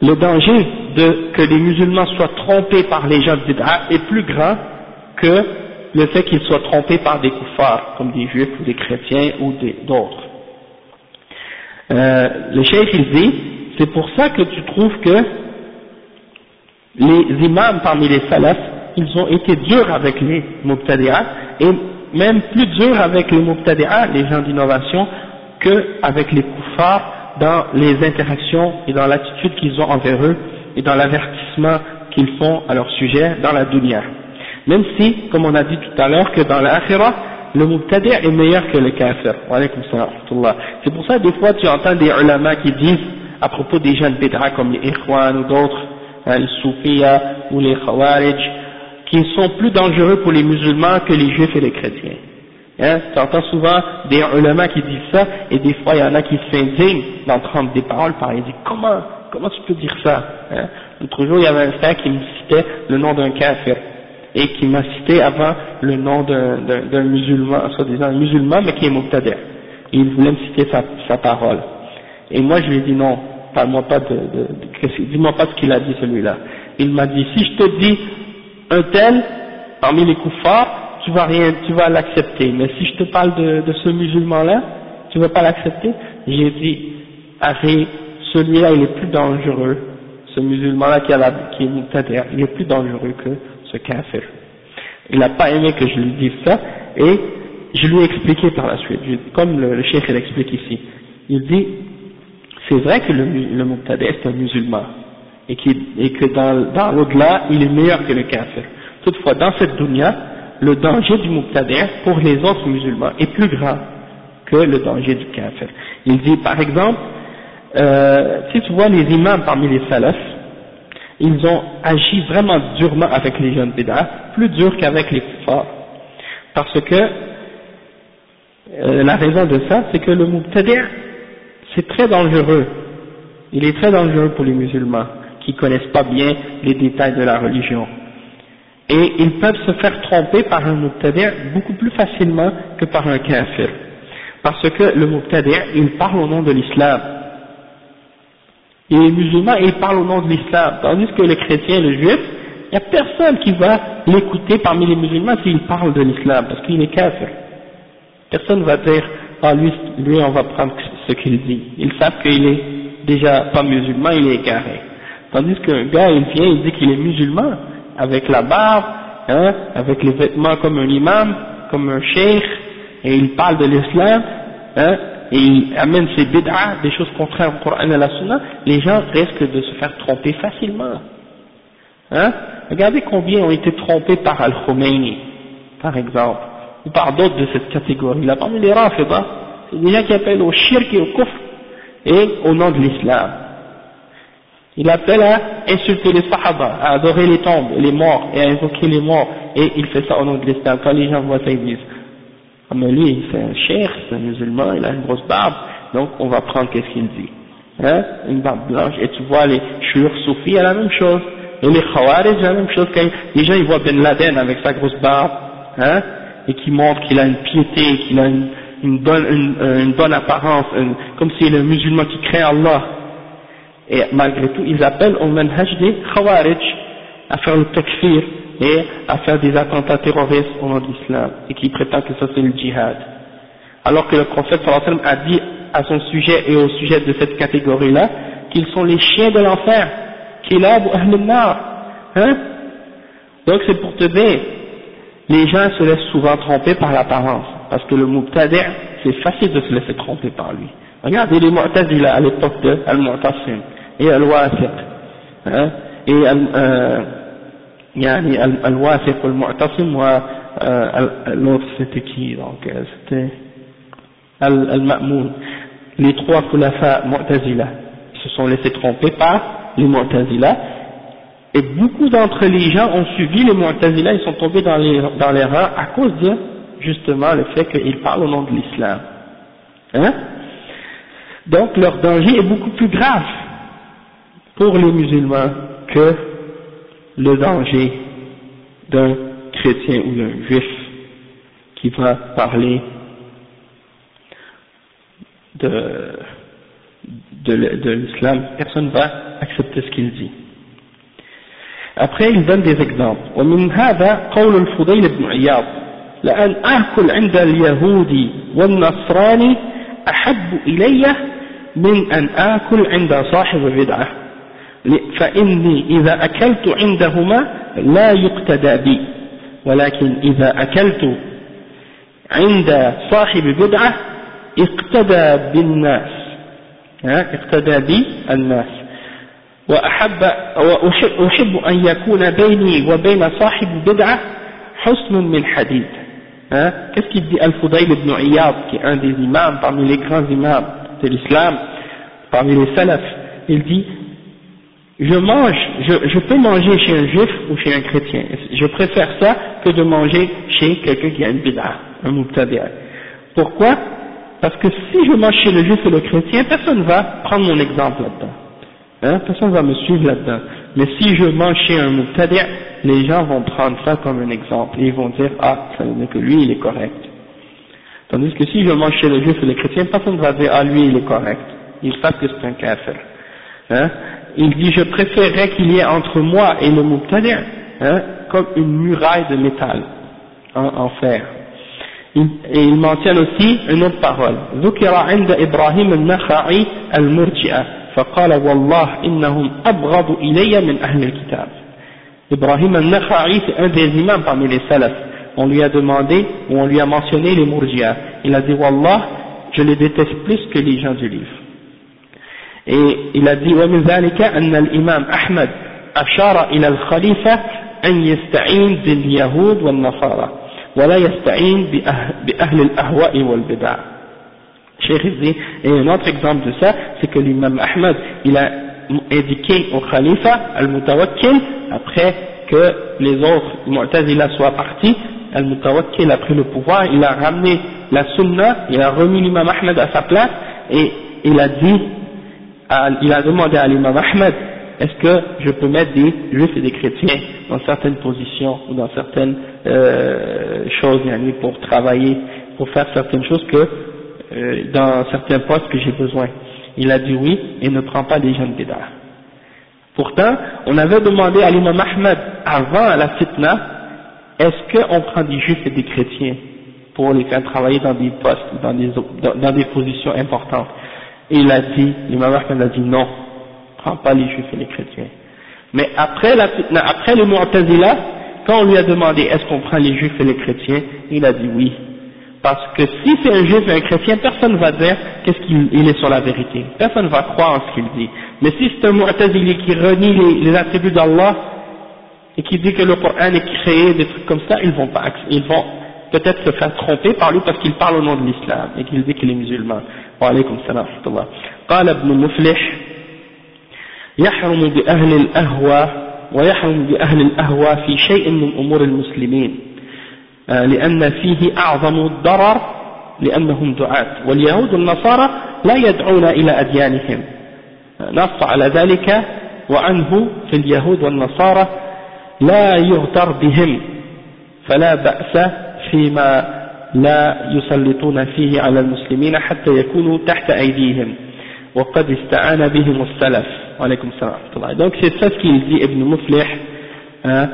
A: le danger de que les musulmans soient trompés par les gens de bid'a est plus grand que le fait qu'ils soient trompés par des koufars, comme des juifs ou des chrétiens ou d'autres. Euh, le cheikh il dit, c'est pour ça que tu trouves que les imams parmi les salafs, ils ont été durs avec les mubtadi'ah et même plus durs avec les mubtadi'ah, les gens d'innovation, qu'avec les koufars dans les interactions et dans l'attitude qu'ils ont envers eux et dans l'avertissement qu'ils font à leur sujet dans la dunya. Même si, comme on a dit tout à l'heure, que dans l'akhirah, le mubtadi' est meilleur que le kafir. C'est pour ça, des fois, tu entends des ulama qui disent, à propos des jeunes bid'a comme les ikhwan ou d'autres, hein, les ou les khawarij, qui sont plus dangereux pour les musulmans que les juifs et les chrétiens. Hein, tu entends souvent des ulama qui disent ça, et des fois il y en a qui s'indignent d'entendre des paroles pareilles. Ils disent comment, comment tu peux dire ça? Hein? L'autre jour il y avait un frère qui me citait le nom d'un kafir, et qui m'a cité avant le nom d'un musulman, soi-disant un musulman, mais qui est muqtadir. Et il voulait me citer sa, sa parole. Et moi je lui ai dit non, parle-moi pas de, de, dis-moi pas ce qu'il a dit celui-là. Il m'a dit si je te dis un tel parmi les koufars, tu vas rien, tu vas l'accepter. Mais si je te parle de, ce musulman-là, tu vas pas l'accepter J'ai dit, arrête, celui-là il est plus dangereux, ce musulman-là qui, qui est muqtadir, il est plus dangereux que ce kafir. Il n'a pas aimé que je lui dise ça, et je lui ai expliqué par la suite, comme le, le cheikh l'explique ici. Il dit, c'est vrai que le, le est un musulman, et, et que dans, dans l'au-delà, il est meilleur que le kafir. Toutefois, dans cette dunya, le danger du muqtadi' pour les autres musulmans est plus grand que le danger du kafir. Il dit par exemple, euh, si tu vois les imams parmi les salafs, ils ont agi vraiment durement avec les jeunes bid'ah, plus dur qu'avec les kuffars. Parce que euh, la raison de ça, c'est que le muqtadi' c'est très dangereux. Il est très dangereux pour les musulmans qui connaissent pas bien les détails de la religion et ils peuvent se faire tromper par un mubtadi' beaucoup plus facilement que par un kafir. Parce que le mubtadi' il parle au nom de l'islam. Les musulmans, ils parlent au nom de l'islam. Tandis que les chrétiens, le juif, il n'y a personne qui va l'écouter parmi les musulmans s'il parle de l'islam, parce qu'il est kafir. Personne ne va dire, ah lui, lui on va prendre ce qu'il dit. Ils savent qu'il est déjà pas musulman, il est carré. Tandis qu'un gars, il vient, il dit qu'il est musulman, avec la barbe, hein, avec les vêtements comme un imam, comme un cheikh, et il parle de l'islam, hein, et il amène ses bid'ah, des choses contraires au Coran et à la Sunna, les gens risquent de se faire tromper facilement. Hein? Regardez combien ont été trompés par Al-Khomeini, par exemple, ou par d'autres de cette catégorie-là, parmi les Rafidah, c'est des gens qui appellent au shirk et au kufr, et au nom de l'islam. Il appelle à insulter les sahaba, à adorer les tombes, les morts, et à invoquer les morts, et il fait ça au nom. Quand les gens voient ça, ils disent, ah mais lui, c'est un cher, c'est un musulman, il a une grosse barbe, donc on va prendre qu'est-ce qu'il dit? Hein, une barbe blanche, et tu vois les churs soufis, a la même chose. Et les khawarij, la même chose. Quand les gens, ils voient Ben Laden avec sa grosse barbe, hein, et qui montre qu'il a une piété, qu'il a une, bonne, une, une bonne apparence, comme s'il est un musulman qui craint Allah et malgré tout, ils appellent au manhaj des khawarij à faire le takfir et à faire des attentats terroristes au nom de l'islam et qui prétendent que ça c'est le djihad. Alors que le prophète sallallahu a dit à son sujet et au sujet de cette catégorie-là qu'ils sont les chiens de l'enfer, hein? Donc c'est pour te dire, les gens se laissent souvent tromper par l'apparence, parce que le mubtadi' c'est facile de se laisser tromper par lui. Regardez les mu'tazila à l'époque de Al-Mu'tasim et. Hein, et ou Al-Mu'tasim, euh, l'autre c'était qui Donc c'était Al-Ma'moun. Les trois khulafa Mu'tazila se sont laissés tromper par les Mu'tazila. Et beaucoup d'entre les gens ont suivi les Mu'tazila, ils sont tombés dans l'erreur à cause de justement le fait qu'ils parlent au nom de l'islam. Hein? Donc leur danger est beaucoup plus grave pour les musulmans que le danger d'un chrétien ou d'un juif qui va parler de, de, l'islam, personne ne va accepter ce qu'il dit. Après, il donne des exemples. ومن هذا قول الفضيل بن عياض لأن أكل عند اليهودي والنصراني أحب إلي من أن آكل عند صاحب بدعة فإني إذا أكلت عندهما لا يقتدى بي. ولكن إذا أكلت عند صاحب بدعة اقتدى بالناس. اقتدى بي الناس. وأحب وأحب أن يكون بيني وبين صاحب بدعة حسن من حديد. Qu'est-ce qu'il dit Al-Fudayl ibn Iyad, qui est un des imams parmi les grands imams de Il dit je mange, je, je peux manger chez un juif ou chez un chrétien. Je préfère ça que de manger chez quelqu'un qui a une bid'a, un mubtadi'a. Pourquoi? Parce que si je mange chez le juif et le chrétien, personne ne va prendre mon exemple là-dedans. Hein, personne ne va me suivre là-dedans. Mais si je mange chez un mubtadi', les gens vont prendre ça comme un exemple ils vont dire ah ça veut dire que lui il est correct. Tandis que si je mange chez le juif et le chrétien, personne ne va dire ah lui il est correct. Ils savent que c'est un kafir. Hein? il dit je préférerais qu'il y ait entre moi et le mubtadi' hein, comme une muraille de métal en, en fer. Il, et il mentionne aussi une autre parole. ذكر عند إبراهيم النخعي المرجئة فقال والله إنهم أبغض إلي من أهل الكتاب Ibrahim al-Nakha'i, c'est un des imams parmi les salafs. On lui a demandé, ou on lui a mentionné les murji'a. Il a dit, Wallah, je les déteste plus que les gens du livre. Et il a dit, ومن ذلك أن الإمام أحمد أشار إلى الخليفة أن يستعين باليهود والنصارى ولا يستعين بأهل الأهواء والبدع. Cheikh dit, et un autre exemple de ça, c'est que l'imam Ahmad, il a indiqué au khalifa, al-mutawakkil, après que les autres Mu'tazila soient partis, al-mutawakkil a pris le pouvoir, il a ramené la sunna, il a remis l'imam Ahmad à sa place, et il a dit, il a demandé à l'imam Ahmad, est-ce que je peux mettre des juifs et des chrétiens dans certaines positions ou dans certaines euh, choses pour travailler, pour faire certaines choses que euh, dans certains postes que j'ai besoin? Il a dit oui et ne prend pas des jeunes bédards. Pourtant, on avait demandé à l'imam Ahmed avant la fitna, est-ce qu'on prend des juifs et des chrétiens pour les faire travailler dans des postes, dans, des positions importantes? Et il a dit, l'imam Ahmed a dit non, prend pas les juifs et les chrétiens. Mais après la après le Mu'tazila, quand on lui a demandé est-ce qu'on prend les juifs et les chrétiens, il a dit oui. Parce que si c'est un juif et un chrétien, personne ne va dire qu'est-ce qu'il est sur la vérité. Personne ne va croire en ce qu'il dit. Mais si c'est un mu'tazili qui renie les, attributs d'Allah et qui dit que le Coran est créé, des trucs comme ça, ils vont peut-être se faire tromper par lui parce qu'il parle au nom de l'islam et qu'il dit qu'il est musulman. Wa alaykum salam wa قال ابن مفلح يحرم بأهل الأهوى ويحرم بأهل الأهوى في شيء من أمور المسلمين لأن فيه أعظم الضرر لأنهم دعاة. واليهود والنصارى لا يدعون إلى أديانهم. نص على ذلك وعنه في اليهود والنصارى لا يغتر بهم فلا بأس فيما لا يسلطون فيه على المسلمين حتى يكونوا تحت أيديهم وقد استعان بهم السلف وعليكم السلام ورحمة الله donc c'est ça ce qu'il dit Ibn Muflih hein,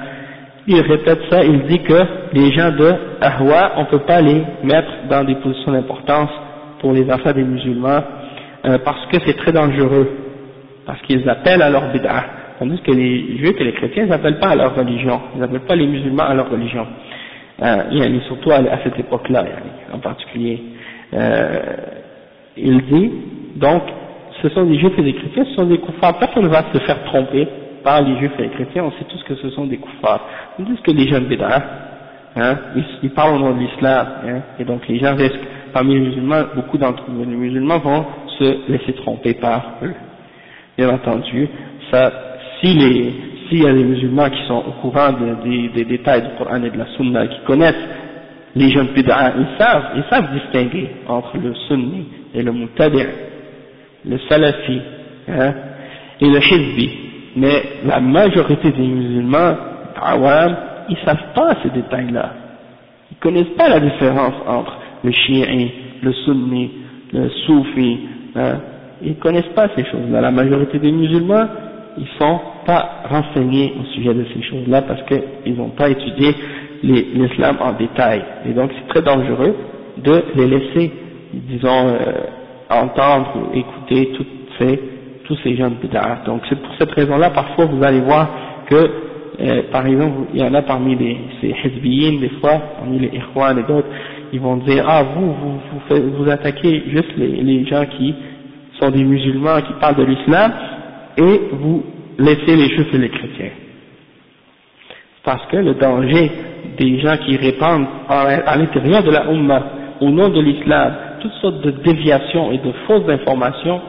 A: il répète ça, il dit que les gens de Ahwa, on ne peut pas les mettre dans des positions d'importance pour les affaires des musulmans, euh, parce que c'est très dangereux, parce qu'ils appellent à leur bid'ah, tandis que les juifs et les chrétiens n'appellent pas à leur religion, ils n'appellent pas les musulmans à leur religion, euh, surtout à, cette époque-là, en particulier. Euh, il dit, donc, ce sont des juifs et des chrétiens, ce sont des koufars, personne ne va se faire tromper par les juifs et les chrétiens, on sait tous que ce sont des koufars. On dit que les jeunes bédouins, hein, ils, parlent au nom de l'islam, hein, et donc les gens risquent, parmi les musulmans, beaucoup d'entre les musulmans vont se laisser tromper par eux. Bien entendu, ça, si les, s'il y a des musulmans qui sont au courant des détails du Coran et de la Sunna, qui connaissent les jeunes bid'a, ils savent, ils savent distinguer entre le sunni et le mutadi', le salafi, hein, et le hizbi mais la majorité des musulmans, awam, ils savent pas ces détails-là. Ils connaissent pas la différence entre le chiite, le sunni, le soufi, hein. ils connaissent pas ces choses-là. La majorité des musulmans, ils sont pas renseignés au sujet de ces choses-là parce qu'ils n'ont pas étudié l'islam en détail. Et donc c'est très dangereux de les laisser, disons, euh, entendre ou écouter tous ces gens de Donc c'est pour cette raison-là, parfois vous allez voir que, euh, par exemple, il y en a parmi les, ces hizbiyin, des fois, parmi les ikhwan et d'autres, ils vont dire, ah vous, vous, vous, vous attaquez juste les, les gens qui sont des musulmans, qui parlent de l'islam, et vous laissez les juifs et les chrétiens. Parce que le danger des gens qui répandent à l'intérieur de la Ummah, au nom de l'islam, toutes sortes de déviations et de fausses informations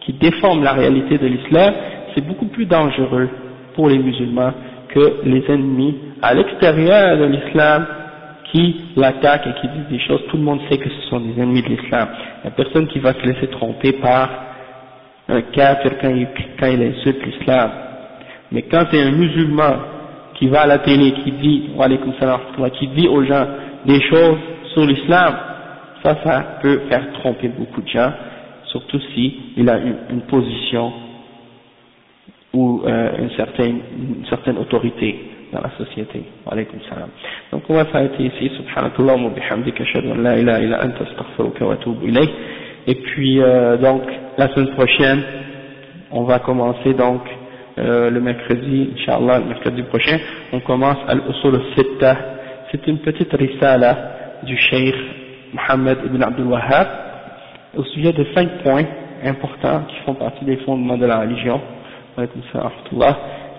A: qui déforment la réalité de l'islam, c'est beaucoup plus dangereux pour les musulmans que les ennemis à l'extérieur de l'islam qui l'attaquent et qui disent des choses, tout le monde sait que ce sont des ennemis de l'islam. Il n'y a personne qui va se laisser tromper par un kafir quand il, quand il insulte l'islam. Mais quand c'est un musulman qui va à la télé, qui dit, qui dit aux gens des choses sur l'islam, ça, ça peut faire tromper beaucoup de gens, surtout si il a une, une position ou euh, une, certaine, une certaine autorité dans la société. Alaykum salam. Donc on va s'arrêter ici. Subhanakallah wa bihamdika ashhadu an la ilaha illa anta astaghfiruka wa atubu ilayk. Et puis euh, donc la semaine prochaine, on va commencer donc euh, le mercredi, Inch'Allah, le mercredi prochain, on commence Al-Usul al-Sitta. C'est une petite risala du Cheikh Mohammed ibn Abdul Wahhab au sujet de cinq points importants qui font partie des fondements de la religion.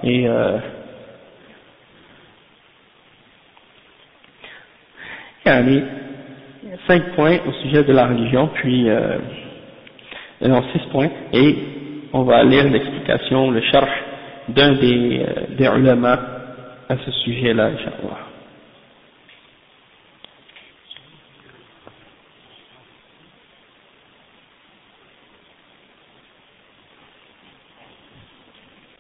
A: Et euh, cinq points au sujet de la religion, puis euh, six points, et on va lire l'explication, le charh d'un des, euh, à ce sujet-là, Inch'Allah.